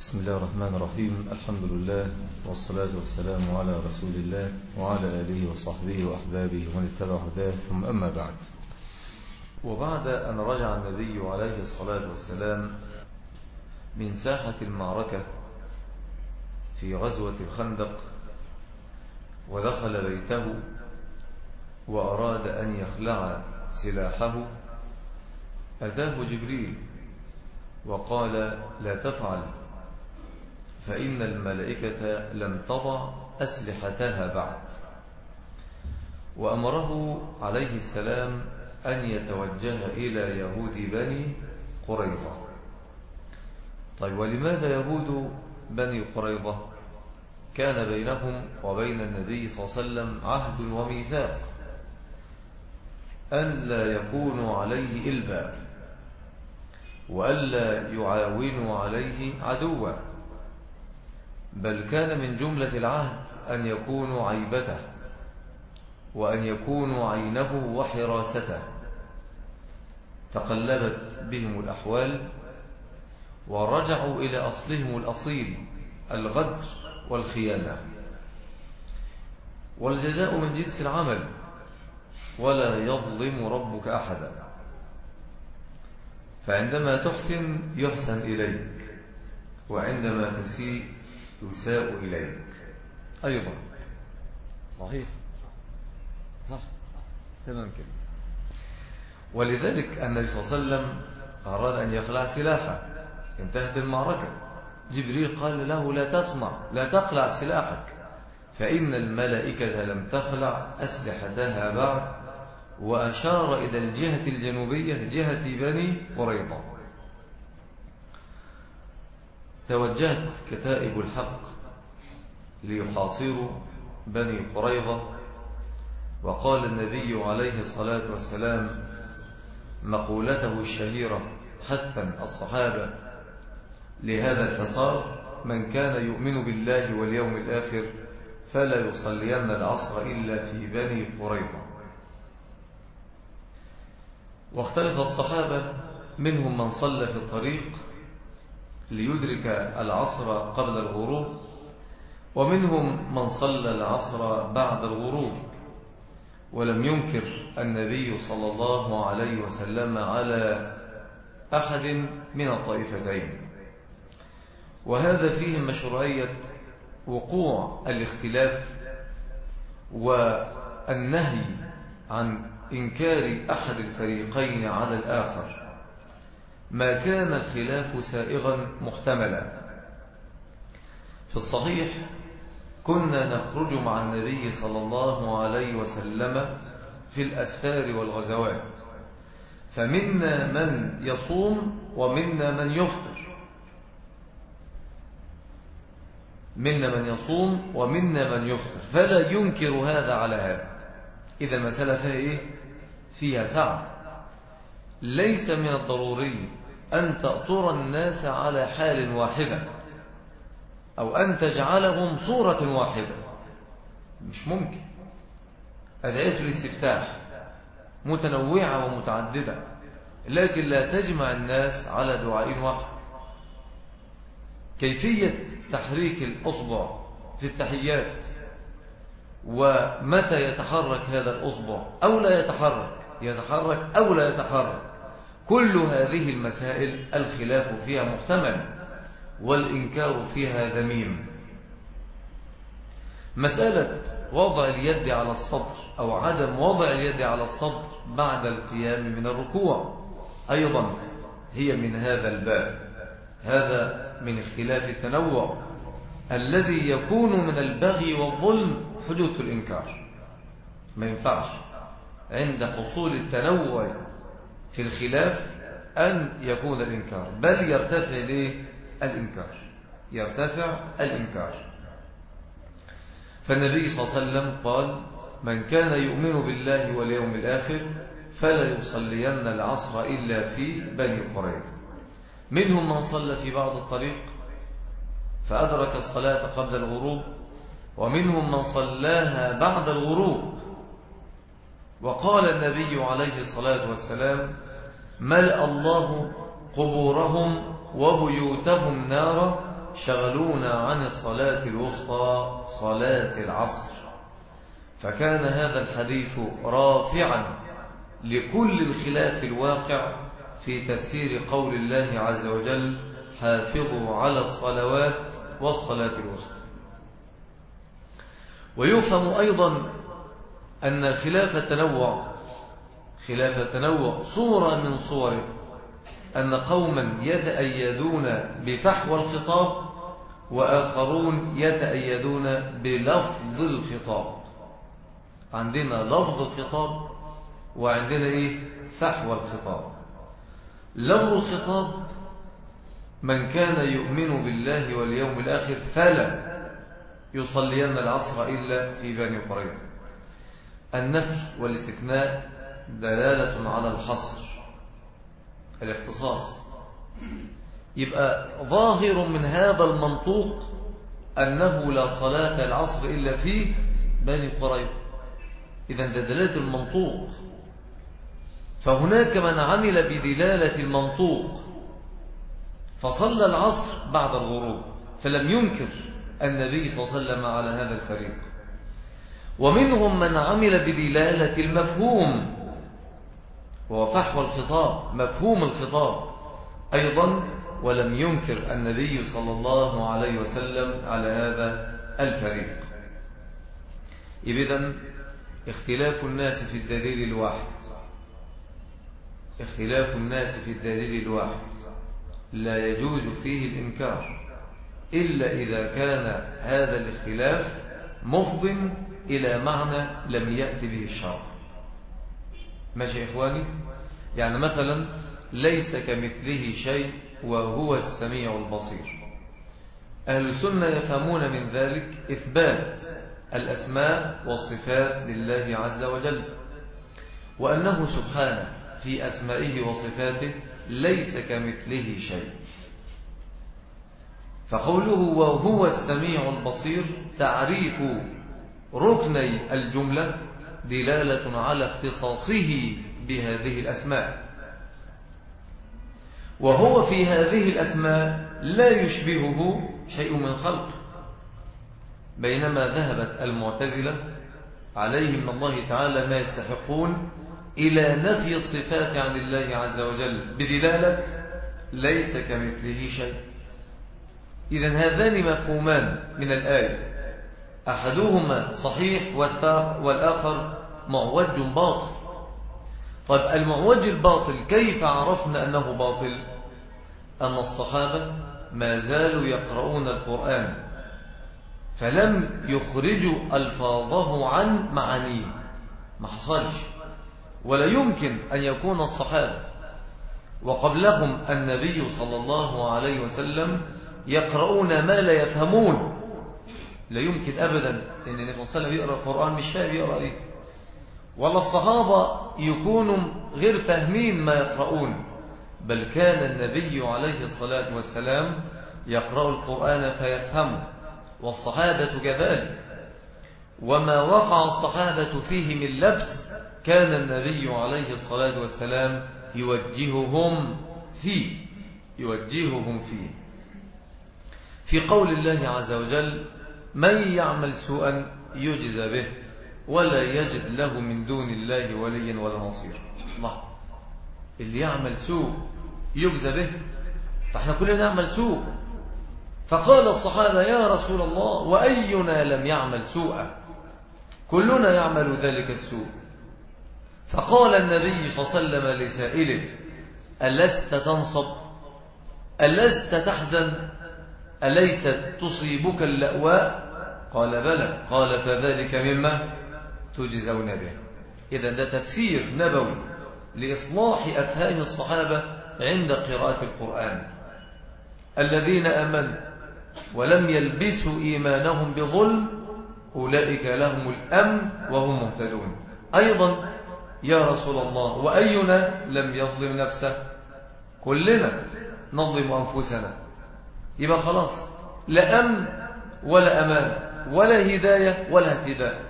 بسم الله الرحمن الرحيم. الحمد لله والصلاة والسلام على رسول الله وعلى آله وصحبه وأحبابه ومن اتبع هداه. ثم أما بعد. وبعد أن رجع النبي عليه الصلاة والسلام من ساحة المعركة في غزوة الخندق ودخل بيته وأراد أن يخلع سلاحه أتاه جبريل وقال لا تفعل فإن الملائكة لم تضع أسلحتها بعد. وأمره عليه السلام أن يتوجه إلى يهود بني قريظة. طيب ولماذا يهود بني قريظة؟ كان بينهم وبين النبي صلى الله عليه وسلم عهد وميثاق أن لا يكونوا عليه إلبا وألا يعاونوا عليه عدوا. بل كان من جملة العهد أن يكونوا عيبته وأن يكونوا عينه وحراسته. تقلبت بهم الأحوال ورجعوا إلى أصلهم الأصيل الغدر والخيانة. والجزاء من جنس العمل ولا يظلم ربك أحدا. فعندما تحسن يحسن إليك وعندما تسيء يساء إليك. أيضا. صحيح. صح. تمام كده ولذلك النبي صلى الله عليه وسلم أراد أن يخلع سلاحه. انتهت المعركة. جبريل قال له لا تصنع لا تقلع سلاحك. فإن الملائكة لم تخلع أسلحتها بعد وأشار إلى الجهة الجنوبية جهة بني قريظة. توجهت كتائب الحق ليحاصروا بني قريظة وقال النبي عليه الصلاة والسلام مقولته الشهيرة حثا الصحابة لهذا الحصار من كان يؤمن بالله واليوم الآخر فلا يصلين العصر إلا في بني قريظة. واختلف الصحابة منهم من صلى في الطريق ليدرك العصر قبل الغروب ومنهم من صلى العصر بعد الغروب. ولم ينكر النبي صلى الله عليه وسلم على أحد من الطائفتين. وهذا فيه مشروعية وقوع الاختلاف والنهي عن إنكار أحد الفريقين على الآخر. ما كان الخلاف سائغا محتملا. في الصحيح كنا نخرج مع النبي صلى الله عليه وسلم في الأسفار والغزوات. فمنا من يصوم ومنا من يفطر. منا من يصوم ومنا من يفطر. فلا ينكر هذا على هذا. إذا المسألة فيها إيه؟ فيها سعة. ليس من الضروري أن تأطر الناس على حال واحدة أو أن تجعلهم صورة واحدة. مش ممكن. أدعية الاستفتاح متنوعة ومتعددة لكن لا تجمع الناس على دعاء واحد. كيفية تحريك الأصبع في التحيات ومتى يتحرك هذا الأصبع؟ أو لا يتحرك؟ يتحرك أو لا يتحرك. كل هذه المسائل الخلاف فيها محتمل والإنكار فيها ذميم. مسألة وضع اليد على الصدر أو عدم وضع اليد على الصدر بعد القيام من الركوع أيضا هي من هذا الباب. هذا من اختلاف التنوع الذي يكون من البغي والظلم حدوث الإنكار. ما ينفعش. عند حصول التنوع في الخلاف أن يكون الإنكار بل يرتفع الإنكار يرتفع الإنكار. فالنبي صلى الله عليه وسلم قال من كان يؤمن بالله واليوم الآخر فلا يصلين العصر إلا في بني قريظة. منهم من صلى في بعض الطريق فأدرك الصلاة قبل الغروب ومنهم من صلاها بعد الغروب. وقال النبي عليه الصلاة والسلام ملأ الله قبورهم وبيوتهم نارا شغلونا عن الصلاة الوسطى صلاة العصر. فكان هذا الحديث رافعا لكل الخلاف الواقع في تفسير قول الله عز وجل حافظوا على الصلوات والصلاة الوسطى. ويفهم أيضا أن خلاف التنوع خلاف التنوع صورة من صوره أن قوما يتأيدون بفحوى الخطاب وآخرون يتأيدون بلفظ الخطاب. عندنا لفظ الخطاب وعندنا إيه؟ فحوى الخطاب. لفظ الخطاب من كان يؤمن بالله واليوم الآخر فلا يصلين العصر إلا في بني قريظة. النفي والاستثناء دلالة على الحصر الاختصاص. يبقى ظاهر من هذا المنطوق أنه لا صلاة العصر إلا في بني قريظة. إذا دلالة المنطوق. فهناك من عمل بدلالة المنطوق. فصلى العصر بعد الغروب فلم ينكر النبي صلى الله عليه وسلم على هذا الفريق. ومنهم من عمل بدلالة المفهوم. وهو فحوى الخطاب مفهوم الخطاب. أيضا ولم ينكر النبي صلى الله عليه وسلم على هذا الفريق. إذن اختلاف الناس في الدليل الواحد. اختلاف الناس في الدليل الواحد. لا يجوز فيه الإنكار. إلا إذا كان هذا الاختلاف مفض إلى معنى لم يأتي به الشرع. ماشي إخواني؟ يعني مثلا ليس كمثله شيء وهو السميع البصير. أهل السنة يفهمون من ذلك إثبات الأسماء والصفات لله عز وجل وأنه سبحانه في أسمائه وصفاته ليس كمثله شيء. فقوله وهو السميع البصير تعريف ركني الجملة دلالة على اختصاصه بهذه الأسماء. وهو في هذه الأسماء لا يشبهه شيء من خلق بينما ذهبت المعتزلة عليه من الله تعالى ما يستحقون إلى نفي الصفات عن الله عز وجل بدلالة ليس كمثله شيء. إذا هذان مفهومان من الآية أحدهما صحيح والآخر معوج باطل. طيب المعوج الباطل كيف عرفنا أنه باطل؟ أن الصحابة ما زالوا يقرؤون القرآن فلم يخرجوا ألفاظه عن معانيه. ما حصلش. ولا يمكن أن يكون الصحابة وقبلهم النبي صلى الله عليه وسلم يقرؤون ما لا يفهمون. لا يمكن أبدا أن النبي صلى الله عليه وسلم يقرأ القرآن مش فاهم يقرأ إيه؟ ولا الصحابة يكونوا غير فاهمين ما يقرؤون. بل كان النبي عليه الصلاة والسلام يقرأ القرآن فيفهمه والصحابة كذلك. وما وقع الصحابة فيه من لبس كان النبي عليه الصلاة والسلام يوجههم فيه يوجههم فيه. في قول الله عز وجل من يعمل سوءا يجزى به. ولا يجد له من دون الله وليا ولا نصير الله. اللي يعمل سوء يجزى به. فإحنا كلنا نعمل سوء. فقال الصحابة يا رسول الله وأينا لم يعمل سوءا? كلنا يعمل ذلك السوء. فقال النبي صلى الله عليه وسلم لسائله ألست تنصب؟ ألست تحزن؟ أليست تصيبك اللأواء؟ قال بلى. قال فذلك مما تجزون به. إذا ده تفسير نبوي لإصلاح أفهام الصحابة عند قراءة القرآن. الذين أمنوا ولم يلبسوا إيمانهم بظلم أولئك لهم الأمن وهم مهتدون. أيضا يا رسول الله وأينا لم يظلم نفسه؟ كلنا نظلم أنفسنا. يبقى خلاص لا أمن ولا أمان ولا هداية ولا اهتداء.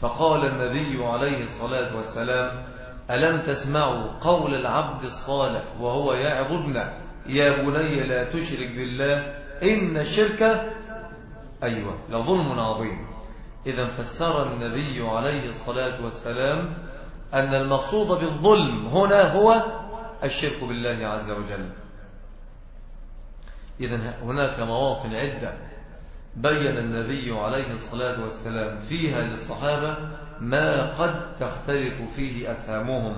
فقال النبي عليه الصلاة والسلام ألم تسمعوا قول العبد الصالح وهو يعبدنا يا بني لا تشرك بالله إن الشرك أيوة لظلم عظيم. إذا فسر النبي عليه الصلاة والسلام أن المقصود بالظلم هنا هو الشرك بالله عز وجل. إذا هناك مواطن عدة. بين النبي عليه الصلاة والسلام فيها للصحابة ما قد تختلف فيه أفهامهم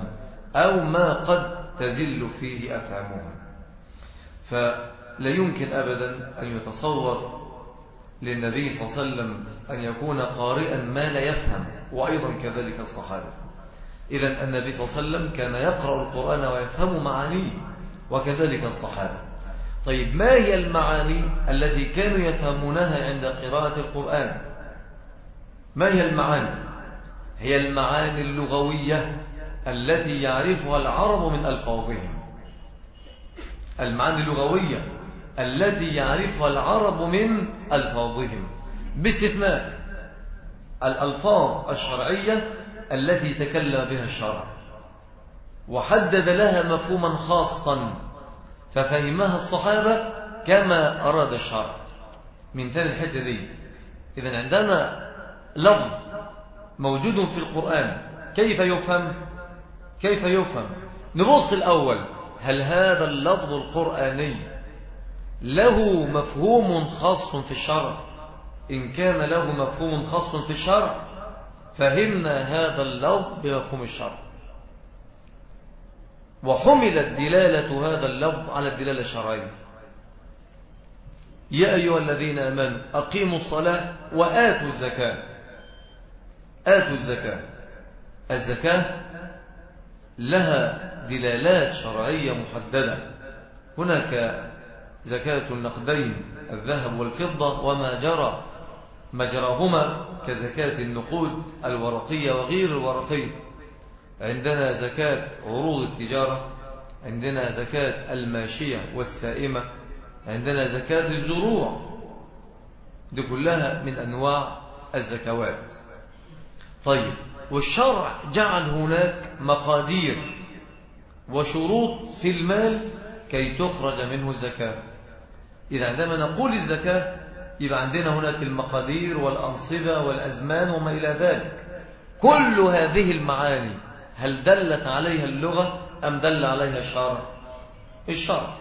أو ما قد تزل فيه أفهامهم. فلا يمكن أبدا أن يتصور للنبي صلى الله عليه وسلم أن يكون قارئا ما لا يفهم وأيضا كذلك الصحابة. إذا النبي صلى الله عليه وسلم كان يقرأ القرآن ويفهم معانيه وكذلك الصحابة. طيب ما هي المعاني التي كانوا يفهمونها عند قراءة القرآن؟ ما هي المعاني؟ هي المعاني اللغوية التي يعرفها العرب من ألفاظهم. المعاني اللغوية التي يعرفها العرب من ألفاظهم. باستثناء الألفاظ الشرعية التي تكلم بها الشرع. وحدد لها مفهوما خاصا. ففهمها الصحابة كما أراد الشرع. من ثاني الحتة دي. إذا عندنا لفظ موجود في القرآن. كيف يفهم؟ كيف يفهم؟ نبص الأول. هل هذا اللفظ القرآني له مفهوم خاص في الشرع؟ إن كان له مفهوم خاص في الشرع فهمنا هذا اللفظ بمفهوم الشرع. وحملت دلالة هذا اللفظ على الدلالة الشرعية. يا أيها الذين أمنوا أقيموا الصلاة وآتوا الزكاة. آتوا الزكاة. الزكاة لها دلالات شرعية محددة. هناك زكاة النقدين الذهب والفضة وما جرى. مجراهما كزكاة النقود الورقية وغير الورقية. عندنا زكاة عروض التجارة عندنا زكاة الماشية والسائمة عندنا زكاة الزروع. دي كلها من أنواع الزكوات. طيب والشرع جعل هناك مقادير وشروط في المال كي تخرج منه الزكاة. إذا عندما نقول الزكاة يبقى عندنا هناك المقادير والأنصبة والأزمان وما إلى ذلك. كل هذه المعاني هل دلت عليها اللغة أم دل عليها الشرع؟ الشرع.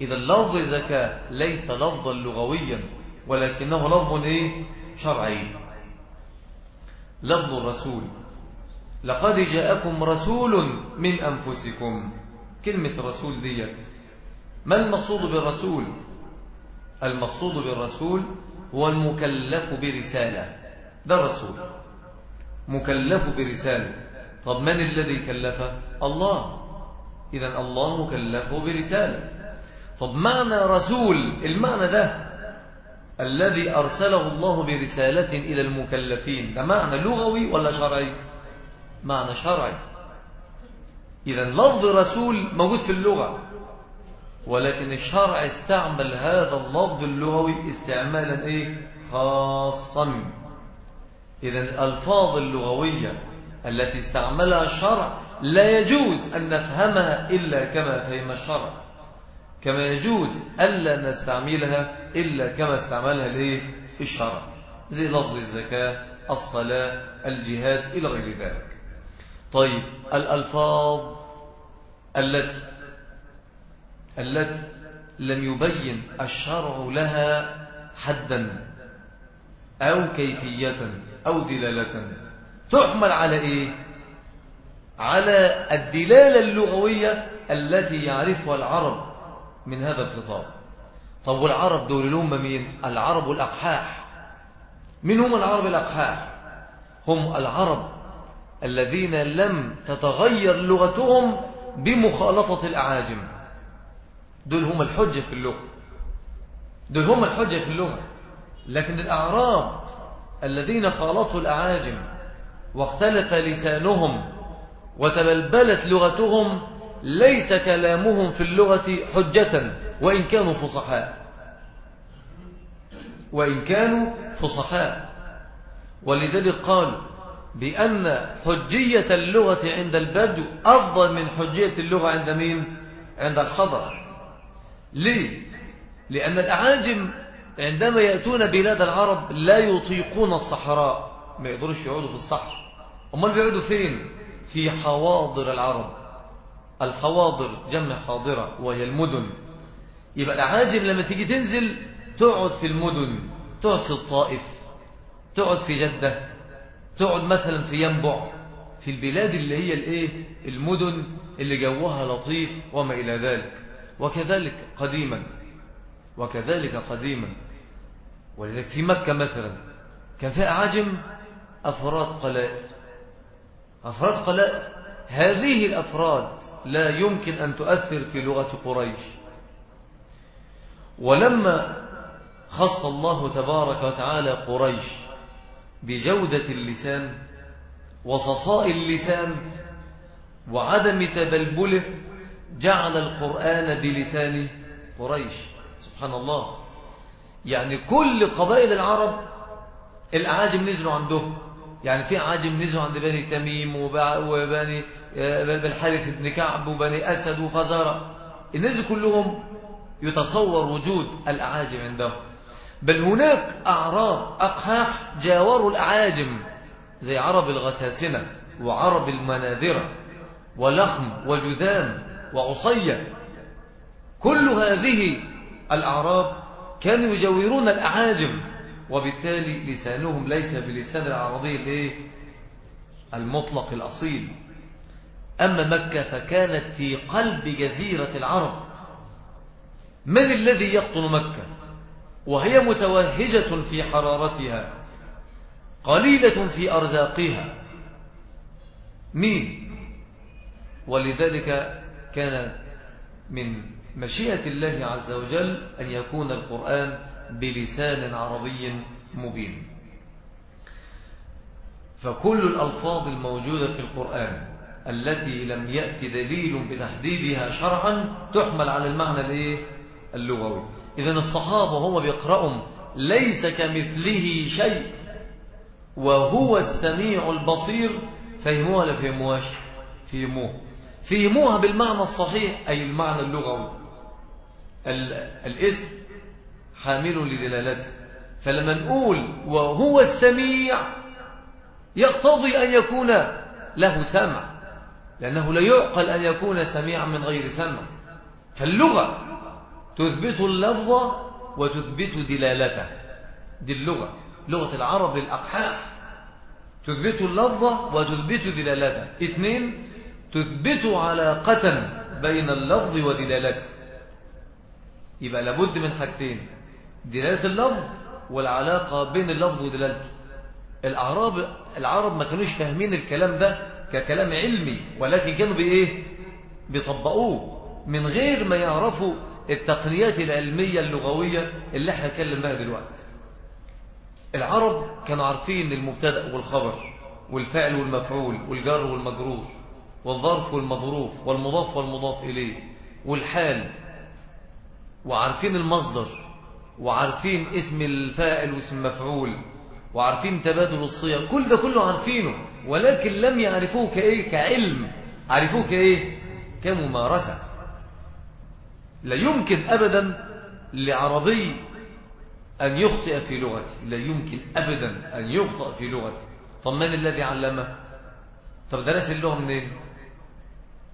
إذا لفظ زكاة ليس لفظا لغويا ولكنه لفظ إيه؟ شرعي. لفظ الرسول. لقد جاءكم رسول من أنفسكم. كلمة رسول ديت. ما المقصود بالرسول؟ المقصود بالرسول هو المكلف برسالة. ده الرسول. مكلف برسالة. طب من الذي كلفه؟ الله. إذا الله مكلفه برسالة. طب معنى رسول؟ المعنى ده. الذي أرسله الله برسالة إلى المكلفين. ده معنى لغوي ولا شرعي؟ معنى شرعي. إذا لفظ رسول موجود في اللغة. ولكن الشرع استعمل هذا اللفظ اللغوي استعمالا إيه؟ خاصا. إذا الألفاظ اللغوية التي استعملها الشرع لا يجوز أن نفهمها إلا كما فهم الشرع. كما يجوز ألا نستعملها إلا كما استعملها الإيه؟ الشرع. زي لفظ الزكاة الصلاة الجهاد إلى غير ذلك. طيب الألفاظ التي التي لم يبين الشرع لها حدا أو كيفية أو دلالة. تحمل على إيه؟ على الدلالة اللغوية التي يعرفها العرب من هذا الخطاب. طب والعرب دول هم مين؟ العرب الأقحاح. من هم العرب الأقحاح؟ هم العرب الذين لم تتغير لغتهم بمخالطة الأعاجم. دول هم الحجة في اللغة. دول هم الحجة في اللغة. لكن الأعراب الذين خالطوا الأعاجم واختلف لسانهم وتبلبلت لغتهم ليس كلامهم في اللغة حجة وإن كانوا فصحاء وإن كانوا فصحاء ولذلك قالوا بأن حجية اللغة عند البدو أفضل من حجية اللغة عند مين؟ عند الحضر ليه؟ لأن الأعاجم عندما يأتون بلاد العرب لا يطيقون الصحراء ما يقدروش يقعدوا في الصحر أمال بيقعدوا فين؟ في حواضر العرب. الحواضر جمع حاضرة وهي المدن. يبقى الأعاجم لما تيجي تنزل تقعد في المدن تقعد في الطائف تقعد في جدة تقعد مثلا في ينبع في البلاد اللي هي الإيه؟ المدن اللي جوها لطيف وما إلى ذلك. وكذلك قديما. وكذلك قديما. ولذلك في مكة مثلا كان فيها أعاجم أفراد قلائل. أفراد قلائل. هذه الأفراد لا يمكن أن تؤثر في لغة قريش. ولما خص الله تبارك وتعالى قريش بجودة اللسان وصفاء اللسان وعدم تبلبله جعل القرآن بلسان قريش. سبحان الله. يعني كل قبائل العرب الأعاجم نزلوا عندهم يعني في عاجم نزلوا عند بني تميم وبني بالحارث بن كعب وبني أسد وفزارة. الناس كلهم يتصور وجود الأعاجم عندهم. بل هناك أعراب أقحاح جاوروا الأعاجم زي عرب الغساسنة وعرب المناذرة ولخم وجذام وعصية. كل هذه الأعراب كانوا يجاورون الأعاجم. وبالتالي لسانهم ليس بلسان العربي الايه المطلق الأصيل. أما مكة فكانت في قلب جزيرة العرب. من الذي يقطن مكة؟ وهي متوهجة في حرارتها قليلة في أرزاقها. مين؟ ولذلك كان من مشيئة الله عز وجل أن يكون القرآن بلسان عربي مبين. فكل الألفاظ الموجودة في القرآن التي لم يأتي دليل بتحديدها شرعا تحمل على المعنى الإيه؟ اللغوي. إذن الصحابة هم بيقرأوا ليس كمثله شيء وهو السميع البصير. فهموها ولا فهموهاش؟ فهموها فهموها بالمعنى الصحيح أي المعنى اللغوي. الاسم حامل لدلالته. فلما نقول وهو السميع يقتضي أن يكون له سمع لأنه لا يعقل أن يكون سميعا من غير سمع. فاللغة تثبت اللفظ وتثبت دلالته. دي اللغة. لغة العرب للأقحاء تثبت اللفظ وتثبت دلالته. اثنين تثبت علاقة بين اللفظ ودلالته. يبقى لابد من حاجتين. دلالة اللفظ والعلاقة بين اللفظ ودلالته. الأعراب العرب ما كانوش فاهمين الكلام ده ككلام علمي ولكن كانوا بإيه؟ بيطبقوه من غير ما يعرفوا التقنيات العلمية اللغوية اللي إحنا نتكلم بها دلوقتي. العرب كانوا عارفين المبتدأ والخبر والفعل والمفعول والجر والمجرور والظرف والمظروف والمضاف والمضاف إليه والحال وعارفين المصدر وعارفين اسم الفاعل واسم المفعول وعارفين تبادل الصيغ كل ده كله عارفينه ولكن لم يعرفوه كإيه كعلم. عرفوه كإيه كممارسة. لا يمكن أبدا لعربي أن يخطئ في لغته لا يمكن أبدا أن يخطئ في لغته طب من الذي علمه؟ طب درس اللغة منين؟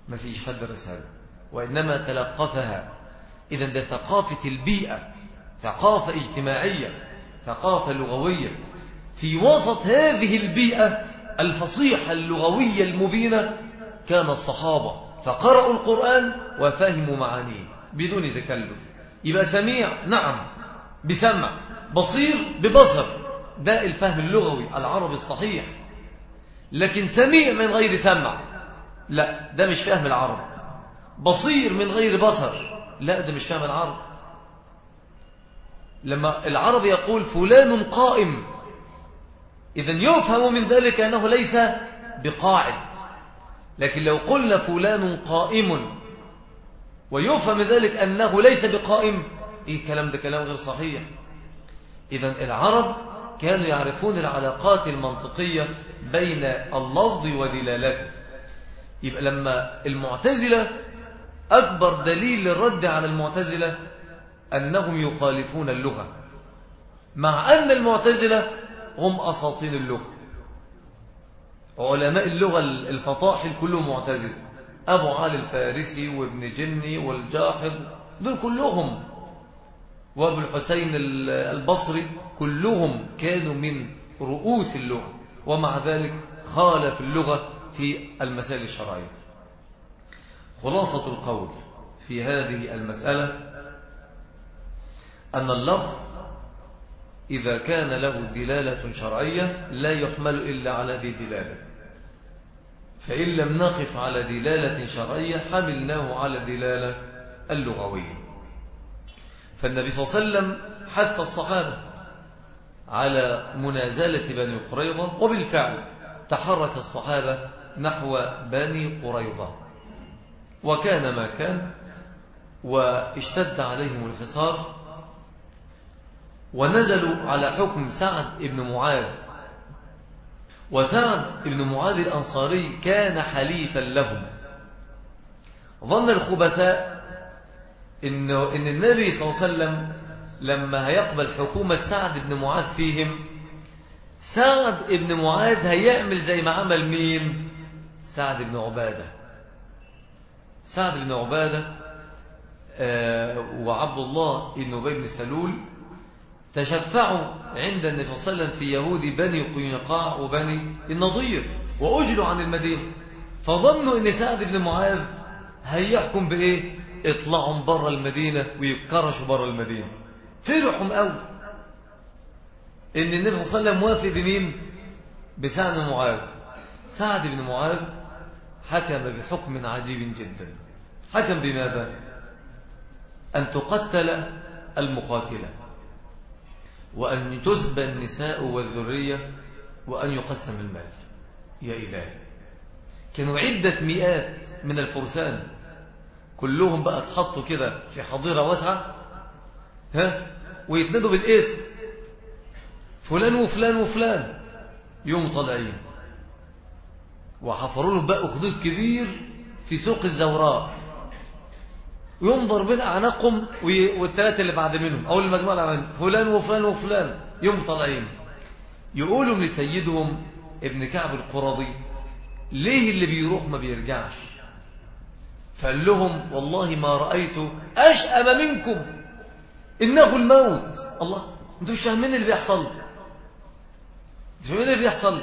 ما فيش حد درسها له. وإنما تلقفها. إذا ده ثقافة البيئة. ثقافة اجتماعية ثقافة لغوية. في وسط هذه البيئة الفصيحة اللغوية المبينة كان الصحابة فقرأوا القرآن وفهموا معانيه بدون تكلف. يبقى سميع نعم بسمع بصير ببصر. ده الفهم اللغوي العربي الصحيح. لكن سميع من غير سمع لا ده مش فهم العرب. بصير من غير بصر لا ده مش فهم العرب. لما العرب يقول فلان قائم إذا يفهم من ذلك أنه ليس بقاعد. لكن لو قلنا فلان قائم ويفهم من ذلك أنه ليس بقائم إيه الكلام ده كلام غير صحيح. إذا العرب كانوا يعرفون العلاقات المنطقية بين اللفظ ودلالته. يبقى لما المعتزلة أكبر دليل للرد على المعتزلة أنهم يخالفون اللغة مع أن المعتزلة هم أساطين اللغة. علماء اللغة الفطاحل كلهم معتزل. أبو علي الفارسي وابن جني والجاحظ دول كلهم. وأبو الحسين البصري كلهم كانوا من رؤوس اللغة. ومع ذلك خالف اللغة في المسائل الشرعية. خلاصة القول في هذه المسألة أن اللفظ إذا كان له دلالة شرعية لا يحمل إلا على ذي دلالة. فإن لم نقف على دلالة شرعية حملناه على دلالة اللغوية. فالنبي صلى الله عليه وسلم حث الصحابة على منازلة بني قريظة وبالفعل تحرك الصحابة نحو بني قريظة. وكان ما كان واشتد عليهم الحصار ونزلوا على حكم سعد بن معاذ. وسعد بن معاذ الأنصاري كان حليفا لهم. ظن الخبثاء إنه إن النبي صلى الله عليه وسلم لما هيقبل حكومة سعد بن معاذ فيهم سعد بن معاذ هيعمل زي ما عمل مين؟ سعد بن عبادة. سعد بن عبادة آه وعبد الله بن أبي بن سلول تشفعوا عند النبي صلى الله عليه وسلم في يهود بني قينقاع وبني النضير وأجلوا عن المدينة. فظنوا أن سعد بن معاذ هيحكم بإيه؟ اطلعوا بره المدينة ويكرشوا بره المدينة. فرحوا قوي إن النبي صلى الله عليه وسلم موافق بمين؟ بسعد بن معاذ. سعد بن معاذ حكم بحكم عجيب جدا. حكم بماذا؟ أن تقتل المقاتلة. وأن تسبى النساء والذرية وأن يقسم المال. يا إلهي. كانوا عدة مئات من الفرسان. كلهم بقى اتحطوا كده في حظيرة واسعة. ها؟ ويتندوا بالاسم. فلان وفلان وفلان. يوم طالعين. وحفروا له بقى خدود كبير في سوق الزوراء. ويوم ضربين أعناقهم والثلاثة اللي بعد منهم. أو المجموعة اللي بعد فلان وفلان وفلان. يوم طالعين. يقولوا لسيدهم ابن كعب القرظي ليه اللي بيروح ما بيرجعش؟ فقال لهم والله ما رأيت أشأم منكم. إنه الموت. الله أنتوا مش فاهمين اللي بيحصل. أنتوا فاهمين اللي بيحصل.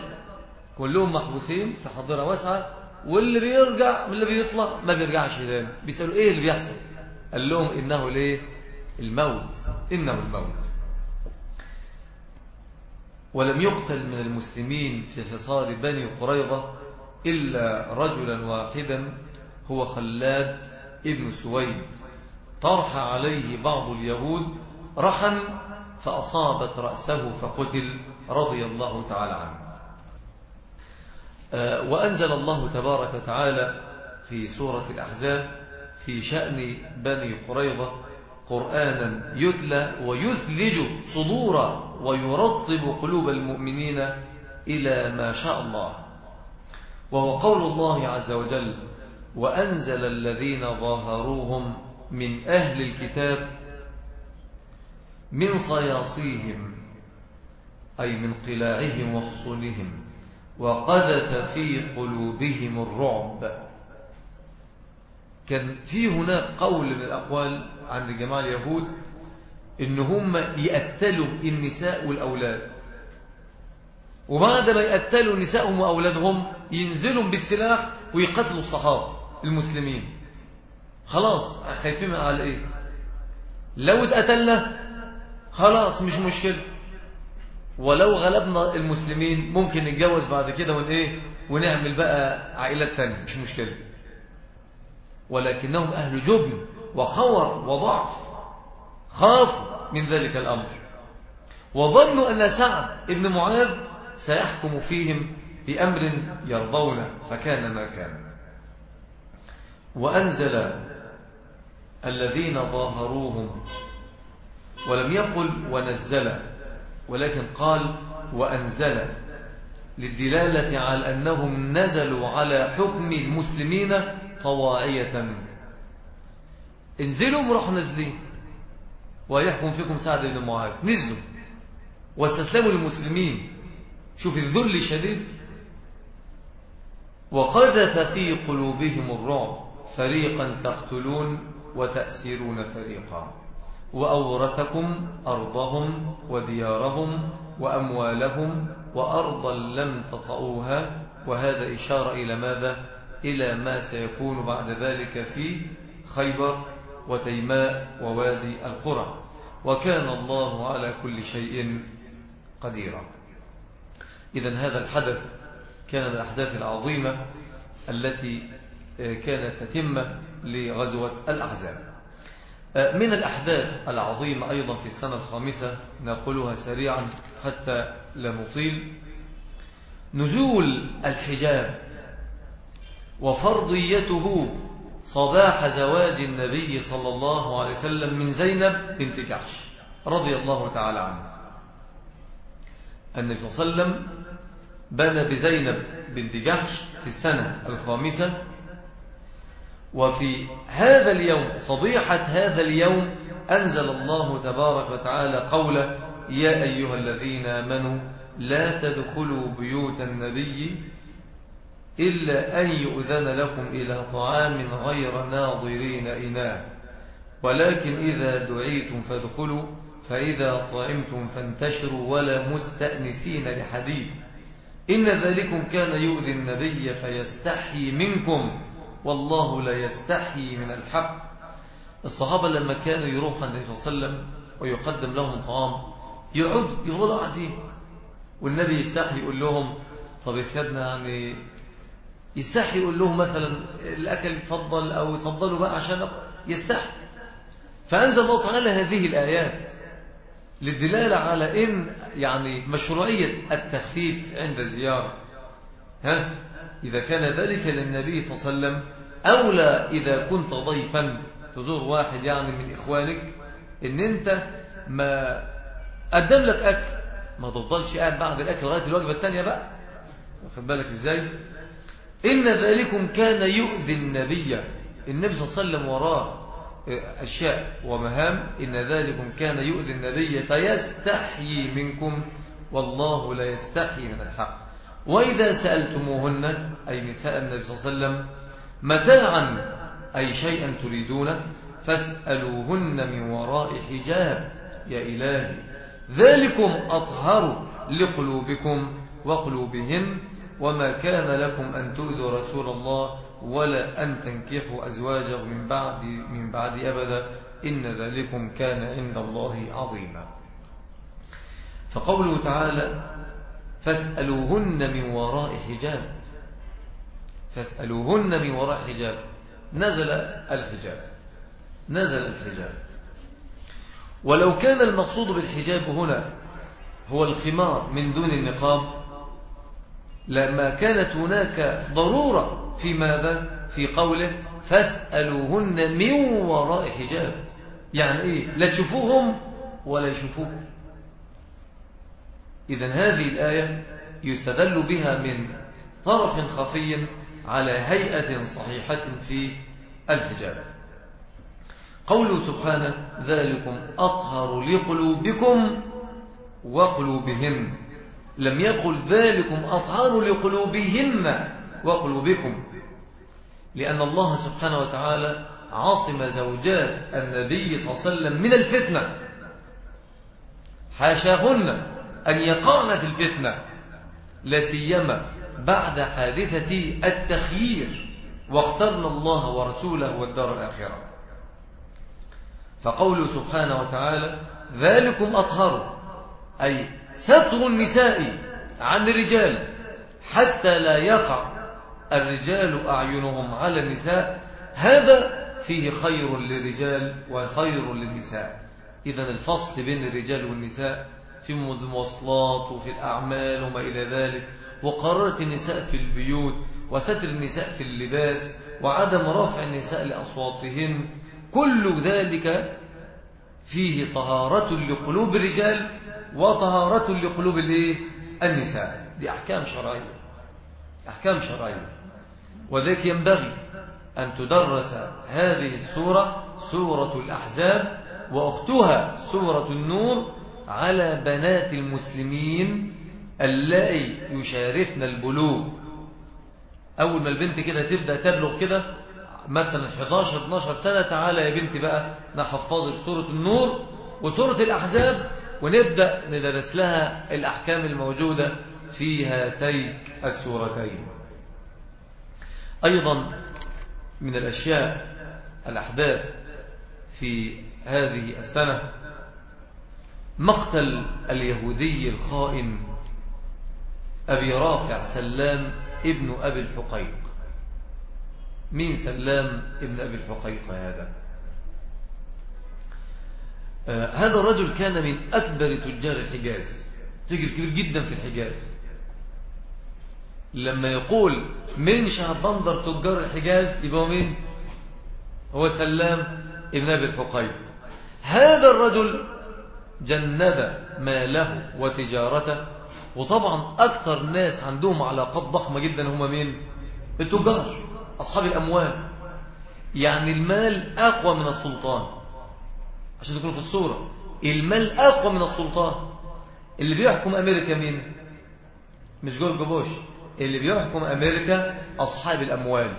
كلهم محبوسين في حضرة واسعة. واللي بيرجع من اللي بيطلع ما بيرجعش تاني. بيسألوا إيه اللي بيحصل؟ قال لهم إنه ليه؟ الموت. إنه الموت. ولم يقتل من المسلمين في حصار بني قريظة إلا رجلا واحدا هو خلاد ابن سويد. طرح عليه بعض اليهود رحا فأصابت رأسه فقتل رضي الله تعالى عنه. وأنزل الله تبارك وتعالى في سورة الأحزاب في شأن بني قريظة قرآنا يتلى ويثلج صدورا ويرطب قلوب المؤمنين إلى ما شاء الله. وهو قول الله عز وجل وأنزل الذين ظاهروهم من أهل الكتاب من صياصيهم أي من قلاعهم وحصونهم. وقذف في قلوبهم الرعب. كان في هناك قول من الأقوال عند جماعة اليهود إن هم يقتلوا النساء والأولاد. وبعد ما يقتلوا نسائهم وأولادهم ينزلوا بالسلاح ويقتلوا الصحابة المسلمين. خلاص خايفين على إيه؟ لو اتقتلنا خلاص مش مشكلة. ولو غلبنا المسلمين ممكن نتجوز بعد كده ون إيه؟ ونعمل بقى عائلات تانية مش مشكلة. ولكنهم أهل جبن وخور وضعف خافوا من ذلك الأمر. وظنوا أن سعد ابن معاذ سيحكم فيهم بأمر يرضونه فكان ما كان. وأنزل الذين ظاهروهم ولم يقل ونزل ولكن قال وأنزل للدلالة على أنهم نزلوا على حكم المسلمين طواعية انزلوا وراح نزلين ويحكم فيكم سعد بن معاذ. نزلوا. واستسلموا للمسلمين. شوف الذل الشديد. وقذف في قلوبهم الرعب. فريقا تقتلون وتأسرون فريقا. وأورثكم أرضهم وديارهم وأموالهم وأرضا لم تطعوها وهذا إشارة إلى ماذا؟ إلى ما سيكون بعد ذلك في خيبر وتيماء ووادي القرى. وكان الله على كل شيء قديرا. إذا هذا الحدث كان من الأحداث العظيمة التي كانت تتمة لغزوة الأحزاب. من الأحداث العظيمة أيضا في السنة الخامسة نقولها سريعا حتى لا نطيل. نزول الحجاب وفرضيته صباح زواج النبي صلى الله عليه وسلم من زينب بنت جحش رضي الله تعالى عنها النبي صلى الله عليه وسلم بنى بزينب بنت جحش في السنة الخامسة. وفي هذا اليوم صبيحة هذا اليوم أنزل الله تبارك وتعالى قوله يا أيها الذين آمنوا لا تدخلوا بيوت النبي إلا أن يؤذن لكم إلى طعام غير ناظرين إناه. ولكن إذا دعيتم فادخلوا فإذا طعمتم فانتشروا ولا مستأنسين لحديث. إن ذلكم كان يؤذي النبي فيستحي منكم. والله لا يستحي من الحق. الصحابة لما كانوا يروحوا النبي صلى الله عليه وسلم ويقدم لهم طعام يعود يفضلوا قاعدين والنبي يستحي يقول لهم طب يا يعني يستحي يقول لهم مثلا الأكل يتفضل أو يتفضلوا بقى عشان يستحي. فأنزل الله تعالى هذه الآيات للدلالة على إن يعني مشروعية التخفيف عند الزيارة. ها؟ إذا كان ذلك للنبي صلى الله عليه وسلم أولى إذا كنت ضيفا. تزور واحد يعني من إخوانك إن أنت ما قدم لك أكل ما تفضلش قاعد بعد الأكل لغاية الوجبة الثانية بقى؟ واخد بالك إزاي؟ إن ذلكم كان يؤذي النبي. النبي صلى الله عليه وسلم وراه أشياء ومهام. إن ذلكم كان يؤذي النبي فيستحيي منكم والله لا يستحيي من الحق. وإذا سألتموهن أي نساء النبي صلى الله عليه وسلم متاعا أي شيئا تريدون فاسألوهن من وراء حجاب يا إلهي. ذلكم أطهر لقلوبكم وقلوبهن وما كان لكم أن تؤذوا رسول الله ولا أن تنكحوا أزواجه من بعد من بعد أبدا. إن ذلكم كان عند الله عظيما. فقوله تعالى فاسألوهن من وراء حجاب. فاسألوهن من وراء حجاب. نزل الحجاب. نزل الحجاب. ولو كان المقصود بالحجاب هنا هو الخمار من دون النقاب لما كانت هناك ضرورة في ماذا؟ في قوله فاسألوهن من وراء حجاب. يعني إيه؟ لا تشوفوهم ولا يشوفوكم إذا هذه الآية يستدل بها من طرف خفي على هيئة صحيحة في الحجاب. قوله سبحانه ذلكم أطهر لقلوبكم وقلوبهم. لم يقل ذلكم أطهر لقلوبهن وقلوبكم. لأن الله سبحانه وتعالى عاصم زوجات النبي صلى الله عليه وسلم من الفتنة. حاشاهن. أن يقعن في الفتنة لا سيما بعد حادثة التخيير واخترنا الله ورسوله والدار الآخرة. فقوله سبحانه وتعالى ذلكم أطهر أي ستر النساء عن الرجال حتى لا يقع الرجال أعينهم على النساء. هذا فيه خير للرجال وخير للنساء. إذا الفصل بين الرجال والنساء في المواصلات وفي الأعمال وما إلى ذلك وقرارة النساء في البيوت وستر النساء في اللباس وعدم رفع النساء لأصواتهن كل ذلك فيه طهارة لقلوب الرجال وطهارة لقلوب النساء. دي أحكام شرعية. أحكام شرعية. وذلك ينبغي أن تدرس هذه السورة سورة الأحزاب وأختها سورة النور على بنات المسلمين اللائي يشارفن البلوغ. أول ما البنت كده تبدأ تبلغ كده مثلا 11-12 سنة تعالى يا بنتي بقى نحفظك سورة النور وسورة الأحزاب ونبدأ ندرس لها الأحكام الموجودة في هاتين السورتين. أيضا من الأشياء الأحداث في هذه السنة مقتل اليهودي الخائن أبي رافع سلام ابن أبي الحقيق. مين سلام ابن أبي الحقيق هذا؟ آه هذا الرجل كان من أكبر تجار الحجاز تجر كبير جدا في الحجاز. لما يقول من شهبندر تجار الحجاز يبقى مين؟ هو سلام ابن أبي الحقيق. هذا الرجل جند ماله وتجارته. وطبعا أكثر ناس عندهم علاقات ضخمة جدا هم مين؟ التجار أصحاب الأموال. يعني المال أقوى من السلطان. عشان تكونوا في الصورة. المال أقوى من السلطان. اللي بيحكم أمريكا مين؟ مش جورج بوش. اللي بيحكم أمريكا أصحاب الأموال.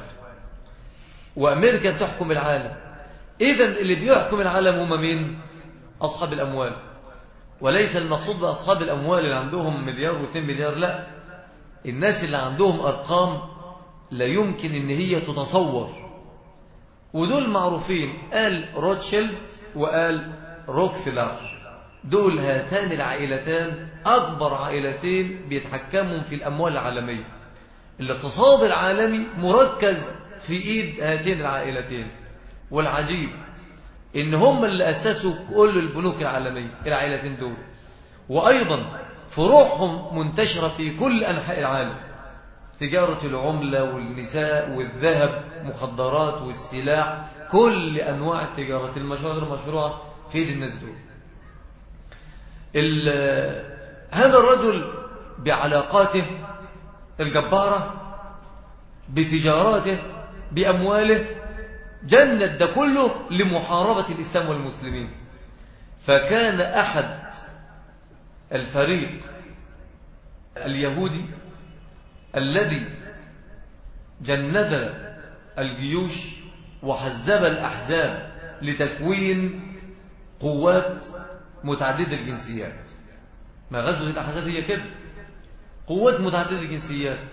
وأمريكا بتحكم العالم. إذا اللي بيحكم العالم هم مين؟ أصحاب الأموال. وليس المقصود بأصحاب الأموال اللي عندهم مليار واثنين مليار لا. الناس اللي عندهم أرقام لا يمكن إن هي تتصور. ودول معروفين قال روتشيلد وقال روكفيلر. دول هاتان العائلتان أكبر عائلتين بيتحكموا في الأموال العالمية. الاقتصاد العالمي مركز في إيد هاتين العائلتين. والعجيب إن هم اللي أسسوا كل البنوك العالمية العائلتين دول. وأيضا فروعهم منتشرة في كل أنحاء العالم. تجارة العملة والنساء والذهب مخدرات والسلاح كل أنواع التجارة المشروع المشروعة في يد الناس دول. هذا الرجل بعلاقاته الجبارة بتجاراته بأمواله جند ده كله لمحاربة الإسلام والمسلمين. فكان أحد الفريق اليهودي الذي جند الجيوش وحزب الأحزاب لتكوين قوات متعددة الجنسيات. ما غزوة الأحزاب هي كده. قوات متعددة الجنسيات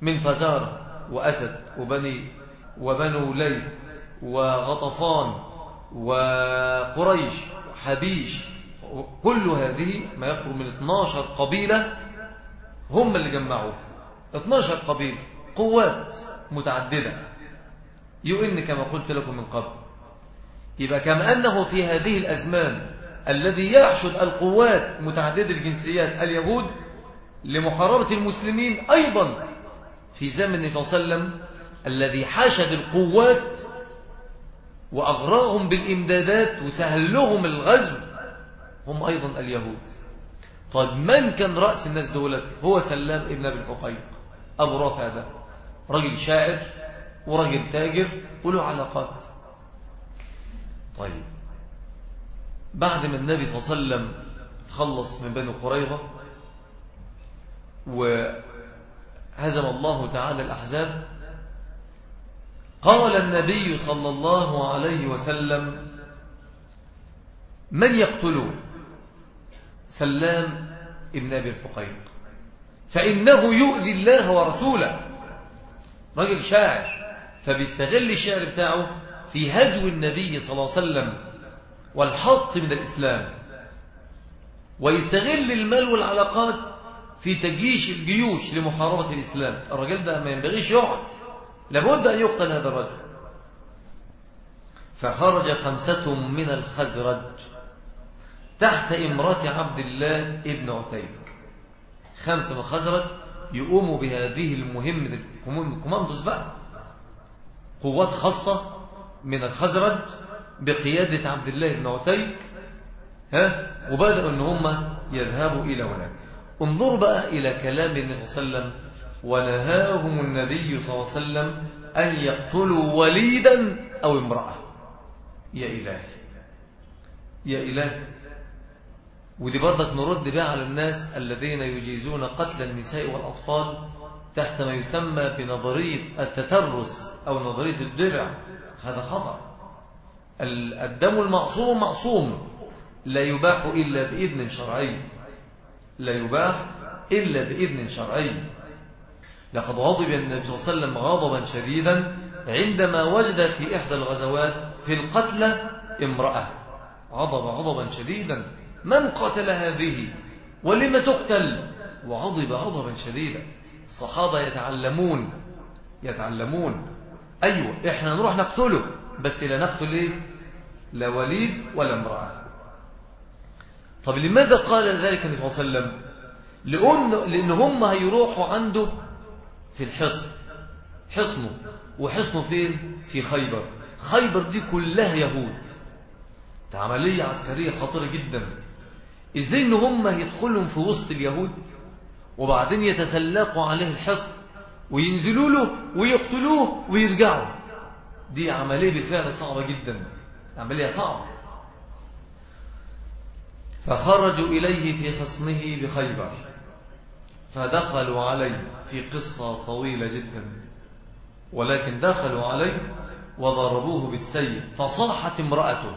من فزارة وأسد وبني وبنو ليل وغطفان وقريش وحبيش كل هذه ما يقرب من 12 قبيلة هم اللي جمعوا 12 قبيلة قوات متعددة. يؤن كما قلت لكم من قبل. يبقى كما أنه في هذه الأزمان الذي يحشد القوات متعددة الجنسيات اليهود لمحاربة المسلمين أيضا في زمن النبي الذي حشد القوات وأغراهم بالإمدادات وسهل لهم الغزو هم أيضا اليهود. طيب من كان رأس الناس دولت هو سلام ابن أبي الحقيق أبو رافع ده. رجل شاعر ورجل تاجر وله علاقات. طيب بعد ما النبي صلى الله عليه وسلم تخلص من بني قريظة وهزم الله تعالى الأحزاب قال النبي صلى الله عليه وسلم من يقتله سلام ابن أبي الحقيق. فإنه يؤذي الله ورسوله. رجل شاعر فبيستغل الشعر بتاعه في هجو النبي صلى الله عليه وسلم والحط من الإسلام ويستغل المال والعلاقات في تجيش الجيوش لمحاربة الإسلام. الرجل ده ما ينبغيش يقعد. لابد أن يقتل هذا الرجل. فخرج خمسة من الخزرج تحت إمرة عبد الله ابن عتيب خمسة من الخزرج يقوموا بهذه المهمة كوماندوز بقى. قوات خاصة من الخزرج بقيادة عبد الله بن عتيب ها؟ وبدأوا إن هم يذهبوا إلى هناك. انظروا بقى إلى كلام النبي صلى الله عليه وسلم ونهاهم النبي صلى الله عليه وسلم أن يقتلوا وليدا أو امرأة. يا إلهي. يا إله ودي برضك نرد بها على الناس الذين يجيزون قتل النساء والأطفال تحت ما يسمى بنظرية التترس أو نظرية الدرع هذا خطأ. الدم المعصوم معصوم. لا يباح إلا بإذن شرعي. لا يباح إلا بإذن شرعي. لقد غضب النبي صلى الله عليه وسلم غضبا شديدا عندما وجد في إحدى الغزوات في القتلى امرأة. غضب غضبا شديدا. من قتل هذه؟ ولم تقتل؟ وغضب غضبا شديدا. الصحابة يتعلمون. يتعلمون. أيوة إحنا نروح نقتله. بس لا نقتل إيه؟ لا وليد ولا امرأة. طب لماذا قال ذلك النبي صلى الله عليه وسلم؟ لأن, لأن هم هيروحوا عنده في الحصن. حصنه. وحصنه فين؟ في خيبر. خيبر دي كلها يهود. ده عملية عسكرية خطيرة جدا. إزاي إن هم يدخلهم في وسط اليهود وبعدين يتسلقوا عليه الحصن وينزلوا له ويقتلوه ويرجعوا؟ دي عملية بالفعل صعبة جدا. عملية صعبة. فخرجوا إليه في حصنه بخيبر. فدخلوا عليه في قصة طويلة جدا. ولكن دخلوا عليه وضربوه بالسيف فصاحت امرأته.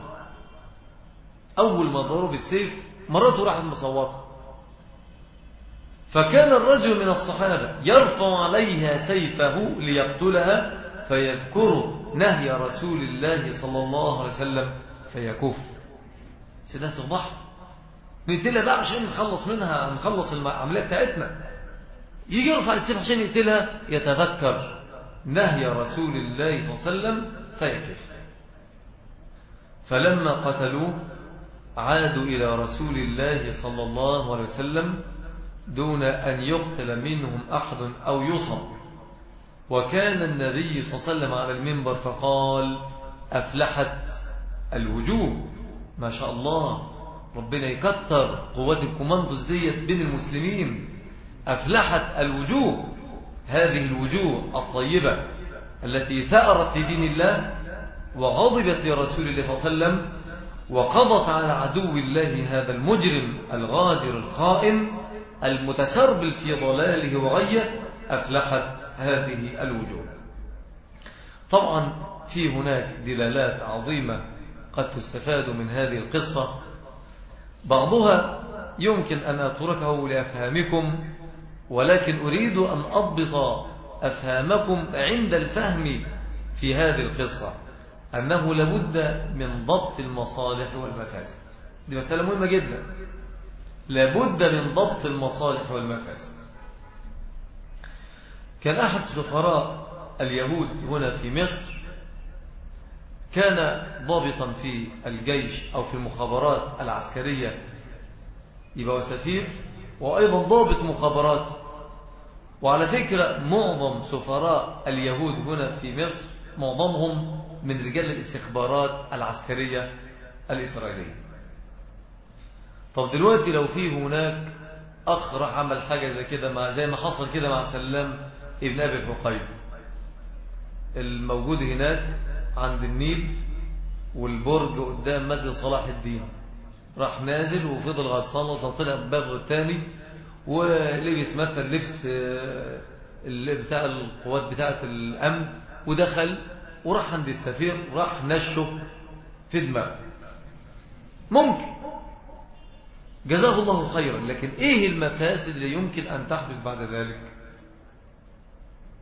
أول ما ضربوا بالسيف مرته راحت مصوتة. فكان الرجل من الصحابة يرفع عليها سيفه ليقتلها فيذكر نهي رسول الله صلى الله عليه وسلم فيكف. سيدات الضحك نقتلها بقى عشان نخلص منها نخلص العملية بتاعتنا. يجي يرفع السيف عشان يقتلها يتذكر نهي رسول الله صلى الله عليه وسلم فيكف فلما قتلوه عادوا إلى رسول الله صلى الله عليه وسلم دون أن يقتل منهم أحد أو يصب وكان النبي صلى الله عليه وسلم على المنبر فقال أفلحت الوجوه. ما شاء الله. ربنا يكتر قوات الكوماندوس ديت بين المسلمين أفلحت الوجوه هذه الوجوه الطيبة التي ثأرت لدين الله وغضبت لرسول الله صلى الله عليه وسلم وقضت على عدو الله هذا المجرم الغادر الخائن المتسربل في ضلاله وغيه أفلحت هذه الوجوه. طبعا في هناك دلالات عظيمة قد تستفاد من هذه القصة. بعضها يمكن أن أتركه لأفهامكم ولكن أريد أن أضبط أفهامكم عند الفهم في هذه القصة أنه لابد من ضبط المصالح والمفاسد. دي مسألة مهمة جدا. لابد من ضبط المصالح والمفاسد. كان أحد سفراء اليهود هنا في مصر كان ضابطا في الجيش أو في المخابرات العسكرية يبقى سفير وأيضا ضابط مخابرات. وعلى فكرة معظم سفراء اليهود هنا في مصر معظمهم من رجال الاستخبارات العسكرية الإسرائيلية. طب دلوقتي لو في هناك أخ راح عمل حاجة زي كده مع زي ما حصل كده مع سلام ابن أبي الحقيب. الموجود هناك عند النيل والبرج قدام مسجد صلاح الدين. راح نازل وفضل غطسان وصل طلع الباب الثاني ولبس مثلا لبس اللي بتاع القوات بتاعة الأمن ودخل وراح عند السفير راح نشه في دماغه. ممكن. جزاه الله خيرا لكن إيه المفاسد اللي يمكن أن تحدث بعد ذلك؟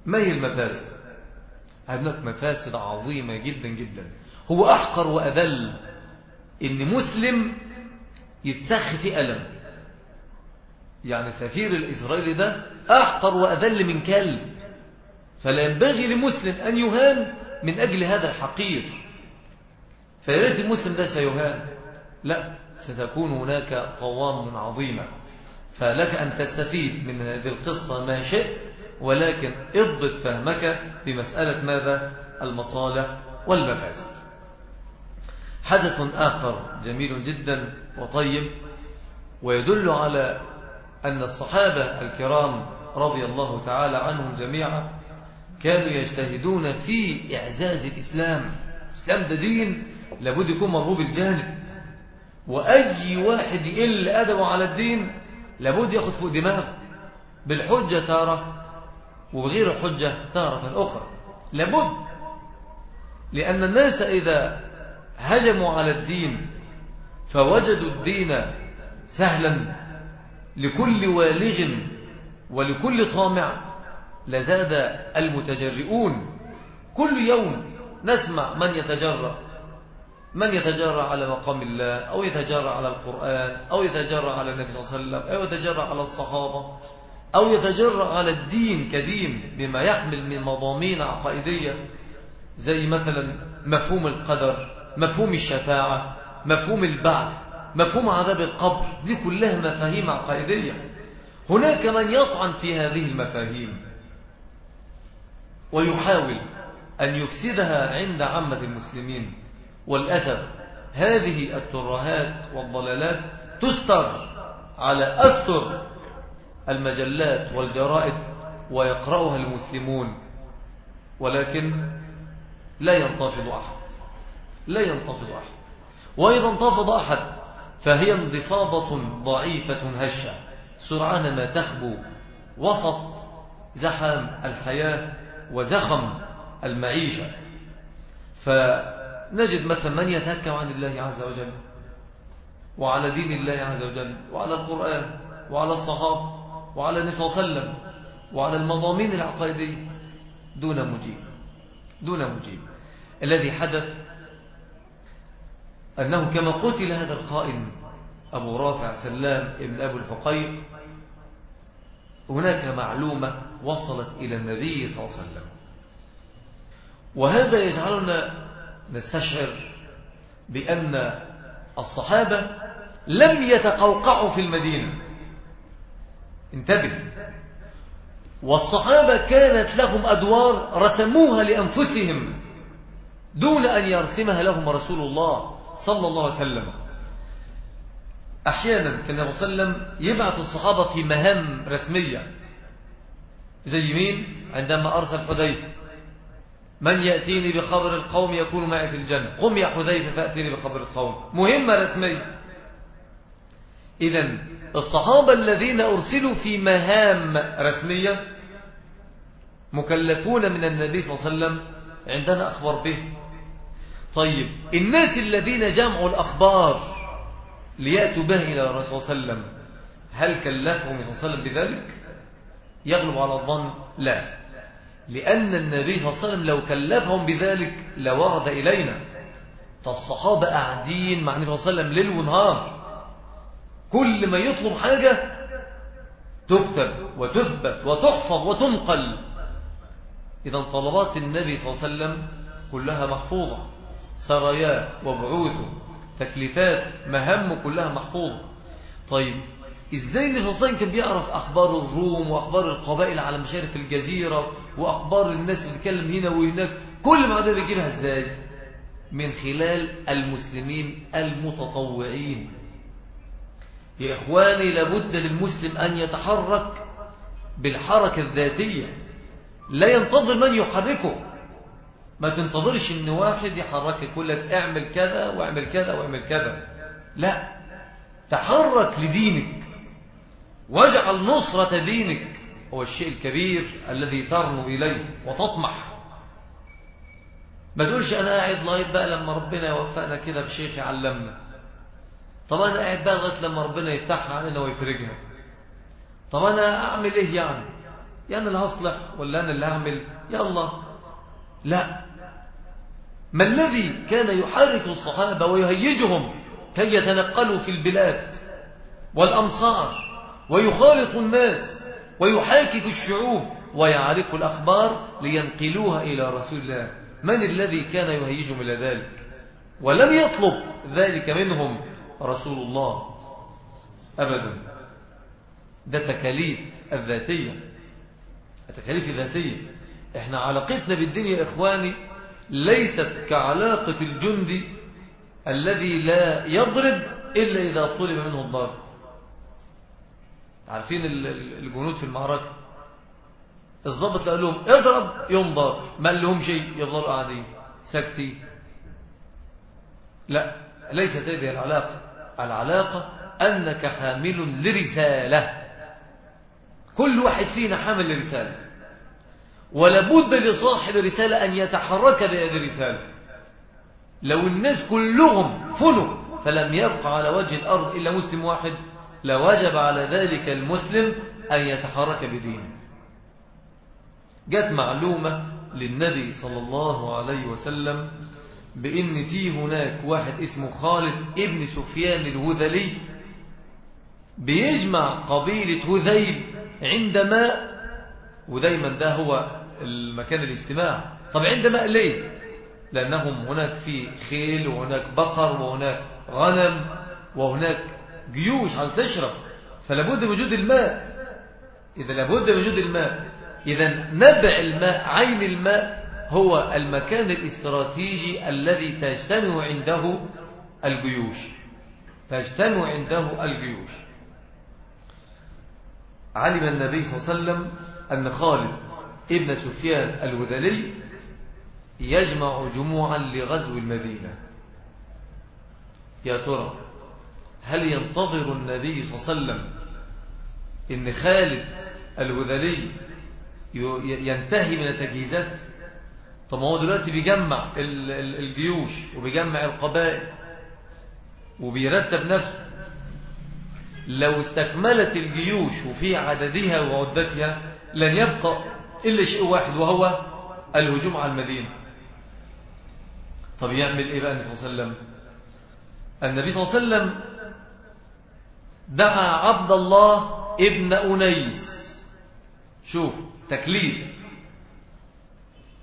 ما هي المفاسد؟ هناك مفاسد عظيمة جدا جدا. هو أحقر وأذل إن مسلم يتسخ في ألم. يعني سفير الإسرائيلي ده أحقر وأذل من كلب. فلا ينبغي لمسلم أن يهان من أجل هذا الحقير. فياريت المسلم ده سيهان. لا ستكون هناك طوام عظيمة. فلك أن تستفيد من هذه القصة ما شئت ولكن اضبط فهمك بمسألة ماذا؟ المصالح والمفاسد. حدث آخر جميل جدا وطيب ويدل على أن الصحابة الكرام رضي الله تعالى عنهم جميعا كانوا يجتهدون في إعزاز الإسلام. الإسلام ده دين لابد يكون مرغوب الجانب وأي واحد يقل أدبه على الدين لابد يأخذ فوق دماغه. بالحجة تارة وبغير الحجة تارة أخرى. لابد لأن الناس إذا هجموا على الدين فوجدوا الدين سهلا لكل والغ ولكل طامع. لزاد المتجرئون. كل يوم نسمع من يتجرأ. من يتجرأ على مقام الله أو يتجرأ على القرآن أو يتجرأ على النبي صلى الله عليه وسلم أو يتجرأ على الصحابة. أو يتجرأ على الدين كدين بما يحمل من مضامين عقائدية زي مثلا مفهوم القدر مفهوم الشفاعة مفهوم البعث مفهوم عذاب القبر دي كلها مفاهيم عقائدية. هناك من يطعن في هذه المفاهيم ويحاول أن يفسدها عند عامة المسلمين. والأسف هذه الترهات والضلالات تستر على أستر المجلات والجرائد ويقرأها المسلمون ولكن لا ينتفض أحد لا ينتفض أحد. وإذا انتفض أحد فهي انضفاضة ضعيفة هشة. سرعان ما تخبو وسط زحام الحياة وزخم المعيشة. فنجد مثلا من يتهكم عن الله عز وجل؟ وعلى دين الله عز وجل؟ وعلى القرآن؟ وعلى الصحابة؟ وعلى النبي صلى الله عليه وسلم وعلى المضامين العقائدية دون مجيب دون مجيب. الذي حدث أنه كما قتل هذا الخائن أبو رافع سلام ابن أبو الحقيق هناك معلومة وصلت إلى النبي صلى الله عليه وسلم. وهذا يجعلنا نستشعر بأن الصحابة لم يتقوقعوا في المدينة. انتبه. والصحابة كانت لهم أدوار رسموها لأنفسهم دون أن يرسمها لهم رسول الله صلى الله عليه وسلم. أحيانا كان النبي صلى الله عليه وسلم يبعث الصحابة في مهام رسمية. زي مين؟ عندما أرسل حذيفة. من يأتيني بخبر القوم يكون معي في الجنة. قم يا حذيفة فأتيني بخبر القوم. مهمة رسمية. إذا الصحابة الذين أرسلوا في مهام رسمية مكلفون من النبي صلى الله عليه وسلم عندنا أخبار به. طيب الناس الذين جمعوا الأخبار ليأتوا به إلى الرسول صلى الله عليه وسلم هل كلفهم صلى الله عليه وسلم بذلك؟ يغلب على الظن لا. لأن النبي صلى الله عليه وسلم لو كلفهم بذلك لورد إلينا. فالصحابة قاعدين مع النبي صلى الله عليه وسلم ليل ونهار. كل ما يطلب حاجة تكتب وتثبت وتحفظ وتنقل. إذا طلبات النبي صلى الله عليه وسلم كلها محفوظة. سراياه وبعوثه تكليفات مهمه كلها محفوظة. طيب إزاي النبي صلى الله عليه وسلم كان بيعرف أخبار الروم وأخبار القبائل على مشارف الجزيرة وأخبار الناس اللي بتتكلم هنا وهناك؟ كل ما ده بيجيبها إزاي؟ من خلال المسلمين المتطوعين. يا إخواني لابد للمسلم أن يتحرك بالحركة الذاتية. لا ينتظر من يحركه. ما تنتظرش إن واحد يحركك يقول لك اعمل كذا واعمل كذا واعمل كذا. لا. تحرك لدينك. واجعل نصرة دينك. هو الشيء الكبير الذي ترنو إليه وتطمح. ما تقولش أنا قاعد لغاية بقى لما ربنا يوفقنا كده بشيخ يعلمنا. طب أنا قاعد بقى لغاية لما ربنا يفتحها علينا ويفرجها طب أنا أعمل إيه يعني؟ يعني اللي هصلح ولا أنا اللي أعمل؟ يا الله. لا. ما الذي كان يحرك الصحابة ويهيجهم كي يتنقلوا في البلاد والأمصار ويخالط الناس ويحاكك الشعوب ويعرفوا الأخبار لينقلوها إلى رسول الله؟ من الذي كان يهيجهم إلى ذلك؟ ولم يطلب ذلك منهم رسول الله أبدا. ده تكاليف الذاتية. التكاليف الذاتية. إحنا علاقتنا بالدنيا يا إخواني ليست كعلاقة الجندي الذي لا يضرب إلا إذا طلب منه الضرب. عارفين الجنود في المعركة؟ الضابط قال لهم اضرب يوم ضرب. ما لهم شيء يفضلوا قاعدين. ساكتين. لا ليست هذه العلاقة. العلاقة أنك حامل لرسالة. كل واحد فينا حامل لرسالة. ولابد لصاحب الرسالة أن يتحرك بهذه الرسالة. لو الناس كلهم فنوا فلم يبقى على وجه الأرض إلا مسلم واحد لوجب على ذلك المسلم أن يتحرك بدينه. جت معلومة للنبي صلى الله عليه وسلم بأن في هناك واحد اسمه خالد ابن سفيان الهذلي بيجمع قبيلة هذيل عند ماء ودايما ده هو المكان الاجتماع. طب عند ماء ليه لأنهم هناك في خيل وهناك بقر وهناك غنم وهناك جيوش على تشرب. فلابد وجود الماء. إذا لابد وجود الماء. إذا نبع الماء عين الماء هو المكان الاستراتيجي الذي تجتمع عنده الجيوش. تجتمع عنده الجيوش. علم النبي صلى الله عليه وسلم أن خالد ابن سفيان الوذلي يجمع جموعا لغزو المدينة. يا ترى هل ينتظر النبي صلى الله عليه وسلم إن خالد الوذلي ينتهي من التجهيزات؟ طب هو دلوقتي بيجمع الجيوش وبيجمع القبائل وبيرتب نفسه. لو استكملت الجيوش وفي عددها وعدتها لن يبقى إلا شيء واحد وهو الهجوم على المدينة. طب يعمل إيه بقى النبي صلى الله عليه وسلم؟ النبي صلى الله عليه وسلم دعا عبد الله ابن أنيس. شوف تكليف.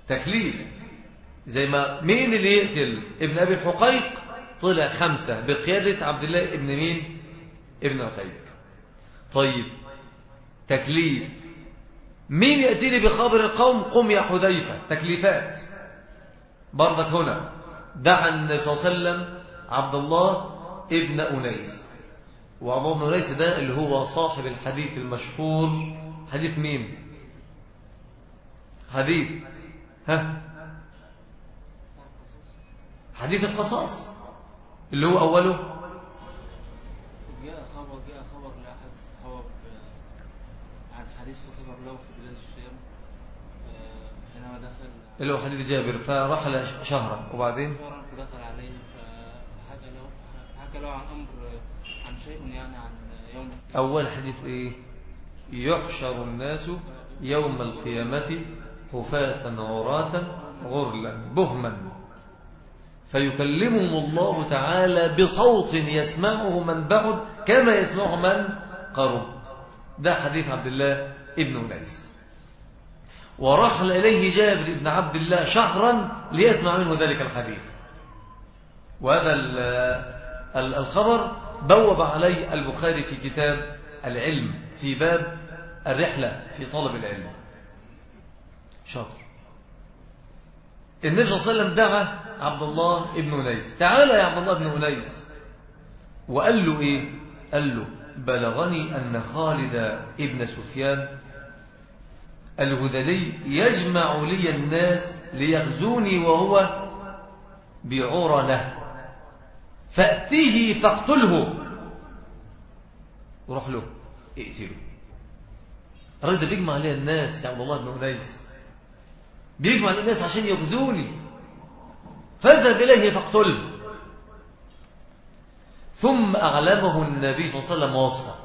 تكليف. زي ما مين اللي يقتل؟ ابن أبي حقيق طلع خمسة بقيادة عبد الله ابن مين؟ ابن عقيق طيب تكليف. مين يأتيني بخبر القوم؟ قم يا حذيفة. تكليفات. برضك هنا. دعا النبي صلى الله عليه وسلم عبد الله ابن أنيس. وعبد الله بن أنيس ده اللي هو صاحب الحديث المشهور. حديث مين؟ حديث ها؟ حديث القصاص. اللي هو أوله. جاء خبر جاء خبر لأحد الصحابة عن حديث فصل له في بلاد الشام آه، حينما دخل اللي هو حديث جابر. فرحل شهرا. وبعدين؟ فدخل عليه فحكى له فحكى له عن أمر عن شيء يعني عن يوم أول حديث إيه؟ يحشر الناس يوم القيامة حفاة عراة غرلا بهما. فيكلمهم الله تعالى بصوت يسمعه من بعد كما يسمعه من قرب. ده حديث عبد الله ابن أنيس. ورحل إليه جابر بن عبد الله شهرا ليسمع منه ذلك الحديث. وهذا الخبر بوب عليه البخاري في كتاب العلم في باب الرحلة في طلب العلم. شاطر. النبي صلى الله عليه وسلم دعا عبد الله ابن أنيس. تعال يا عبد الله ابن أنيس. وقال له إيه؟ قال له بلغني أن خالد ابن سفيان الهذلي يجمع لي الناس ليغزوني وهو بعرنة. فأتيه فاقتله. وروح له اقتله الراجل ده بيجمع الناس يا عبد الله بن أنيس. بيجمع الناس عشان يغزوني. فاذهب إليه فاقتله. ثم أعلمه النبي صلى الله عليه وسلم وصفه.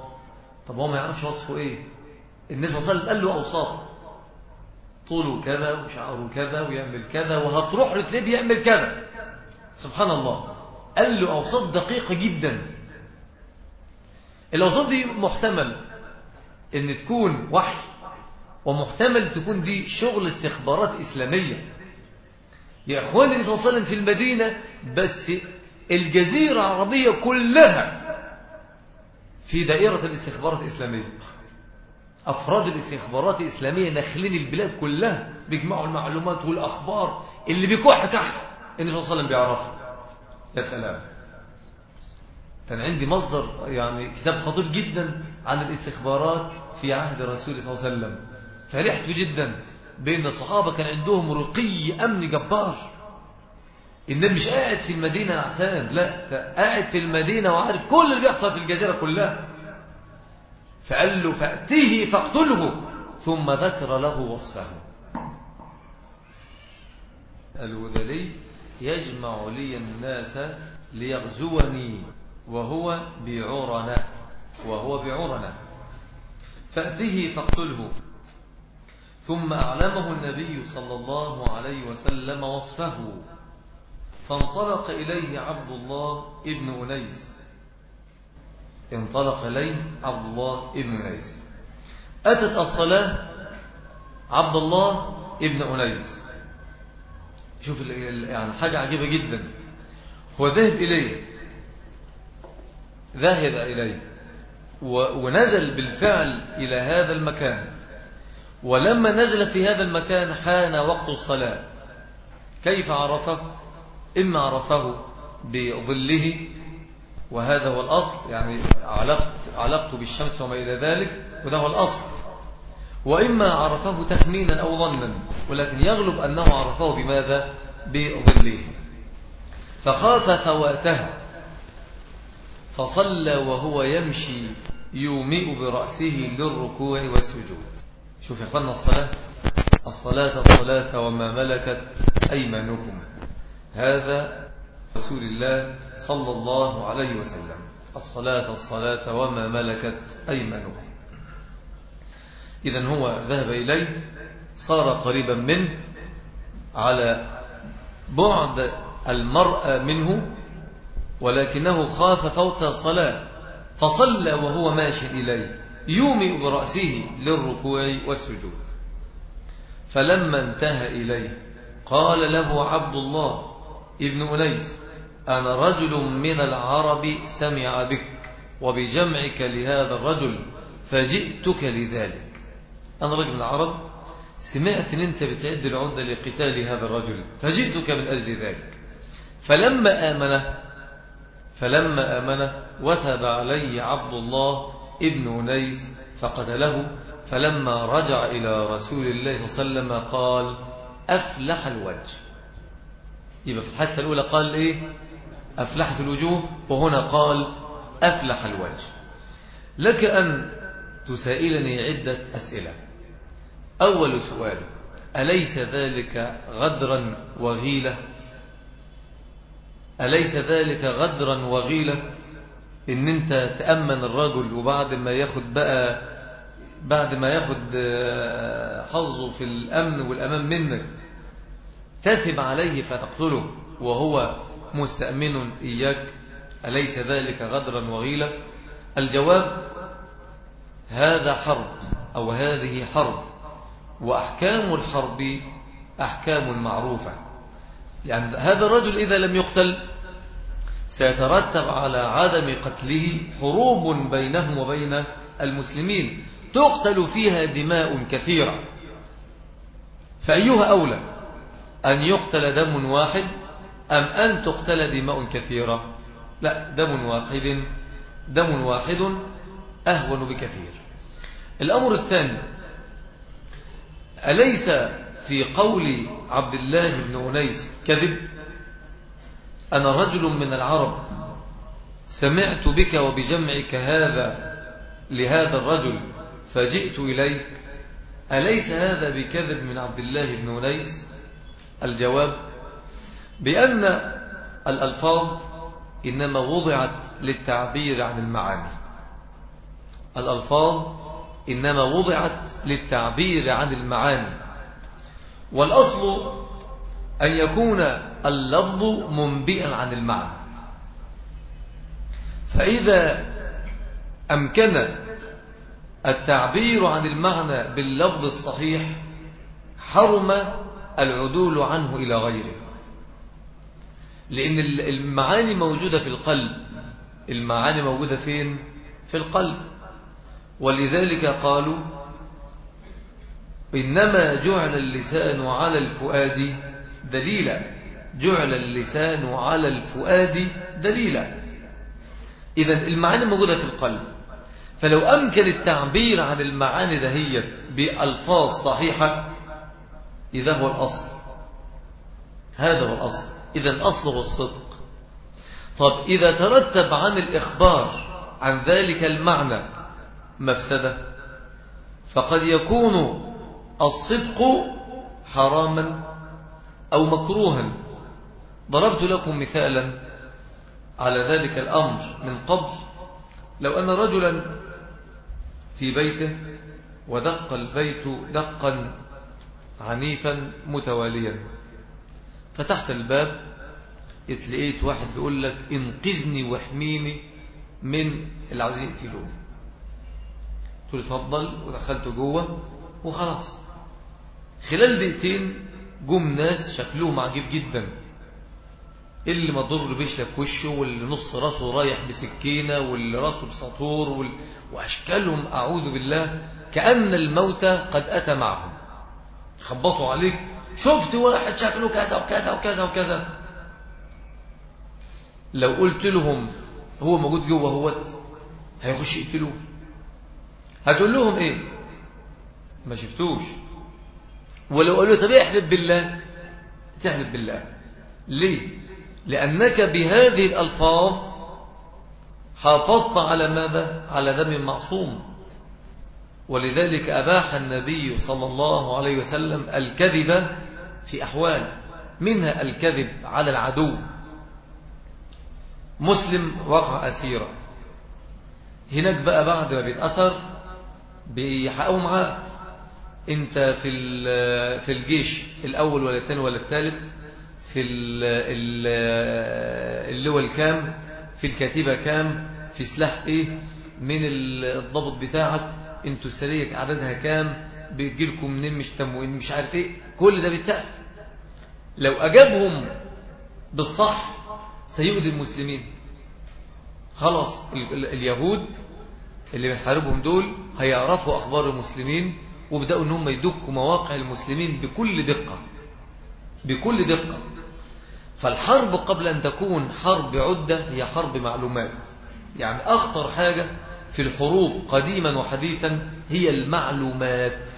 طب هو ما يعرفش وصفه إيه؟ النبي صلى الله عليه وسلم قال له أوصافه. طوله كذا وشعره كذا ويعمل كذا وهتروح له تلاقيه بيعمل كذا. سبحان الله. قال له أوصاف دقيقة جدا. الأوصاف دي محتمل إن تكون وحي. ومحتمل تكون دي شغل استخبارات إسلامية. يا الله عليه وسلم في المدينة بس الجزيرة العربية كلها في دائرة الاستخبارات الإسلامية. أفراد الاستخبارات الإسلامية نخلين البلاد كلها بيجمعوا المعلومات والأخبار اللي بيكح كح النبي صلى الله عليه وسلم بيعرفها. يا سلام. كان عندي مصدر يعني كتاب خطير جدا عن الاستخبارات في عهد الرسول صلى الله عليه وسلم. فرحت جدا بين الصحابة كان عندهم رقي أمن جبار. النبي مش قاعد في المدينة عسان لا قاعد في المدينة وعارف كل اللي بيحصل في الجزيرة كلها. فقال له فأتيه فاقتله ثم ذكر له وصفه. الودلي يجمع لي الناس ليغزوني وهو بعرنا وهو بعرنا. فأته فاقتله. ثم أعلمه النبي صلى الله عليه وسلم وصفه. فانطلق إليه عبد الله ابن أنيس. انطلق إليه عبد الله ابن أنيس. أتت الصلاة عبد الله ابن أنيس. شوف يعني حاجة عجيبة جدا. هو ذهب إليه. ذهب إليه. ونزل بالفعل إلى هذا المكان. ولما نزل في هذا المكان حان وقت الصلاة. كيف عرفه؟ إما عرفه بظله وهذا هو الأصل يعني علقت بالشمس وما إلى ذلك وده هو الأصل. وإما عرفه تخمينا أو ظنا ولكن يغلب أنه عرفه بماذا؟ بظله. فخاف فواته فصلى وهو يمشي يومئ برأسه للركوع والسجود. شوف يا أخوانا الصلاة الصلاة الصلاة وما ملكت أيمانكم. هذا رسول الله صلى الله عليه وسلم. الصلاة الصلاة وما ملكت أيمانكم. إذا هو ذهب إليه صار قريبا منه على بعد المرأة منه ولكنه خاف فوت الصلاة فصلى وهو ماشي إليه. يومئ برأسه للركوع والسجود. فلما انتهى إليه قال له عبد الله ابن أنيس أنا رجل من العرب سمع بك وبجمعك لهذا الرجل فجئتك لذلك. أنا رجل من العرب سمعت أن أنت بتعد العدة لقتال هذا الرجل فجئتك من أجل ذلك. فلما آمنه فلما آمنه وثب عليه عبد الله ابن أنيس فقتله فلما رجع إلى رسول الله صلى الله عليه وسلم قال أفلح الوجه. يبقى في الحادثة الأولى قال إيه؟ أفلحت الوجوه. وهنا قال أفلح الوجه. لك أن تسائلني عدة أسئلة. أول سؤال أليس ذلك غدرا وغيلة؟ أليس ذلك غدرا وغيلة؟ إن أنت تأمن الرجل وبعد ما ياخد بقى بعد ما ياخد حظه في الأمن والأمان منك تثب عليه فتقتله وهو مستأمن إياك أليس ذلك غدرا وغيلة الجواب هذا حرب أو هذه حرب وأحكام الحرب أحكام معروفة. يعني هذا الرجل إذا لم يقتل سيترتب على عدم قتله حروب بينهم وبين المسلمين. تقتل فيها دماء كثيرة. فأيها أولى أن يقتل دم واحد أم أن تقتل دماء كثيرة؟ لا دم واحد دم واحد أهون بكثير. الأمر الثاني أليس في قول عبد الله بن أنيس كذب؟ أنا رجل من العرب. سمعت بك وبجمعك هذا لهذا الرجل فجئت إليك. أليس هذا بكذب من عبد الله بن أنيس؟ الجواب بأن الألفاظ إنما وضعت للتعبير عن المعاني. الألفاظ إنما وضعت للتعبير عن المعاني. والأصل أن يكون اللفظ منبئا عن المعنى. فإذا أمكن التعبير عن المعنى باللفظ الصحيح حرم العدول عنه إلى غيره. لأن المعاني موجودة في القلب. المعاني موجودة فين؟ في القلب. ولذلك قالوا إنما جعل اللسان على الفؤاد دليلا. جعل اللسان على الفؤاد دليلا. إذا المعاني موجودة في القلب. فلو أمكن التعبير عن المعاني دهيت بألفاظ صحيحة إذا هو الأصل. هذا هو الأصل. إذا أصله الصدق. طب إذا ترتب عن الإخبار عن ذلك المعنى مفسدة فقد يكون الصدق حراما. أو مكروها. ضربت لكم مثالا على ذلك الأمر من قبل. لو أن رجلا في بيته ودق البيت دقا عنيفا متواليا. فتحت الباب اتلقيت واحد بيقول لك إنقذني واحميني من اللي يقتلوه قلت له اتفضل ودخلته جوه وخلاص. خلال دقيقتين جم ناس شكلهم عجيب جدا. اللي مضر بيشلف في وشه واللي نص راسه رايح بسكينة واللي راسه بسطور وال... وأشكالهم أعوذ بالله كأن الموت قد أتى معهم. خبطوا عليك. شفت واحد شكله كذا وكذا وكذا وكذا. لو قلت لهم هو موجود جوه هوت هيخش يقتلوه. هتقول لهم إيه؟ ما شفتوش. ولو قالوا طب احلف بالله تحلف بالله. ليه؟ لأنك بهذه الألفاظ حافظت على ماذا؟ على دم معصوم. ولذلك أباح النبي صلى الله عليه وسلم الكذب في أحوال منها الكذب على العدو. مسلم وقع أسيرا. هناك بقى بعد ما بيتأثر بيحققوا معاه. انت في في الجيش الأول ولا الثاني ولا الثالث في اللواء الكام في الكتيبة كام في سلاح إيه من الضبط بتاعك أنتوا السرية عددها كام بيجي لكم منين مش تموين مش عارف إيه كل ده بيتسأل. لو أجابهم بالصح سيؤذي المسلمين. خلاص اليهود اللي بنحاربهم دول هيعرفوا أخبار المسلمين وبدأوا أنهم يدكوا مواقع المسلمين بكل دقة بكل دقة. فالحرب قبل أن تكون حرب عدة هي حرب معلومات. يعني أخطر حاجة في الحروب قديما وحديثا هي المعلومات.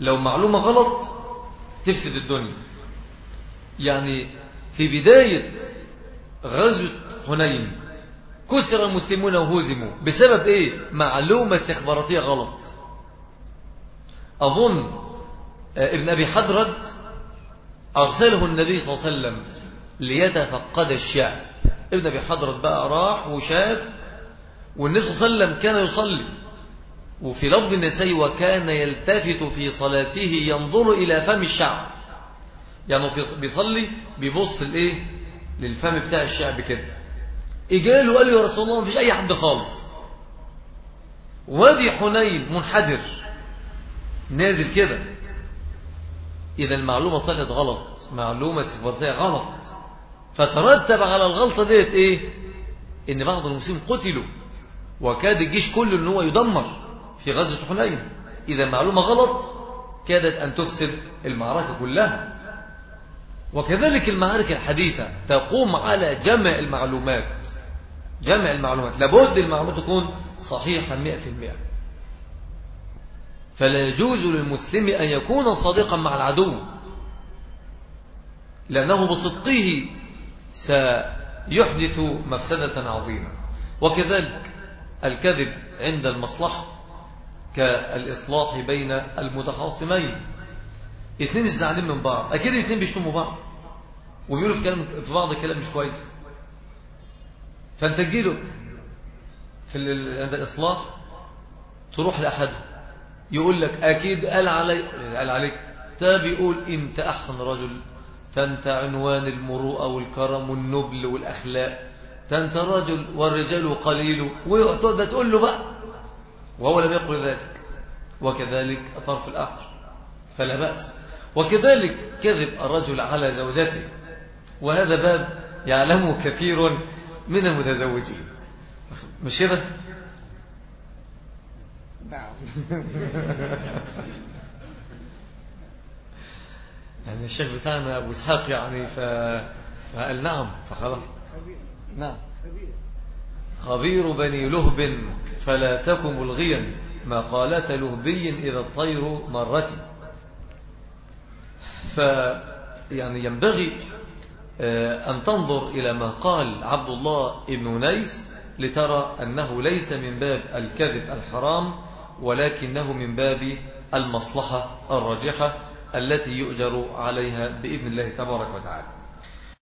لو معلومة غلط تفسد الدنيا. يعني في بداية غزوة حنين كسر المسلمون وهزموا. بسبب إيه؟ معلومة استخباراتية غلط. أظن ابن أبي حدرد أرسله النبي صلى الله عليه وسلم ليتفقد الشعب ابن أبي حدرد بقى راح وشاف والنبي صلى الله عليه وسلم كان يصلي وفي لفظ النسائي وكان يلتفت في صلاته ينظر إلى فم الشعب يعني بيصلي بيبص الايه للفم بتاع الشعب كده إجاله قال له يا رسول الله مفيش أي حد خالص. وادي حنين منحدر. نازل كده. إذا المعلومة طلعت غلط. معلومة استخباراتيه غلط. فترتب على الغلطة ديت إيه؟ إن بعض المسلمين قتلوا. وكاد الجيش كله إن هو يدمر في غزوة حنين. إذا معلومه غلط كادت أن تفسد المعركة كلها. وكذلك المعارك الحديثة تقوم على جمع المعلومات. جمع المعلومات. لابد المعلومات تكون صحيحة مئة في المئة. فلا يجوز للمسلم أن يكون صادقا مع العدو لأنه بصدقه سيحدث مفسدة عظيمة. وكذلك الكذب عند المصلحة كالإصلاح بين المتخاصمين. اثنين زعلانين من بعض. أكيد الاثنين بيشتموا بعض. وبيقولوا في كلام في بعض الكلام مش كويس. فأنت تجيله في عند الإصلاح تروح لاحد يقول لك أكيد قال علي قال عليك. ده بيقول انت احسن رجل انت عنوان المروءة والكرم والنبل والأخلاق. انت رجل والرجال قليل وتقول له بقى. وهو لم يقل ذلك. وكذلك الطرف الآخر. فلا بأس. وكذلك كذب الرجل على زوجته. وهذا باب يعلمه كثير من المتزوجين. مش كده؟ نعم يعني الشيخ بتاعنا أبو إسحاق يعني ف... فقال نعم فخلاص. نعم. خبير بني لهب فلا تكن ملغيا ما قالت لهبي إذا الطير مرتي ف يعني ينبغي آه، أن تنظر إلى ما قال عبد الله بن نيس لترى أنه ليس من باب الكذب الحرام ولكنه من باب المصلحة الراجحة التي يؤجر عليها بإذن الله تبارك وتعالى.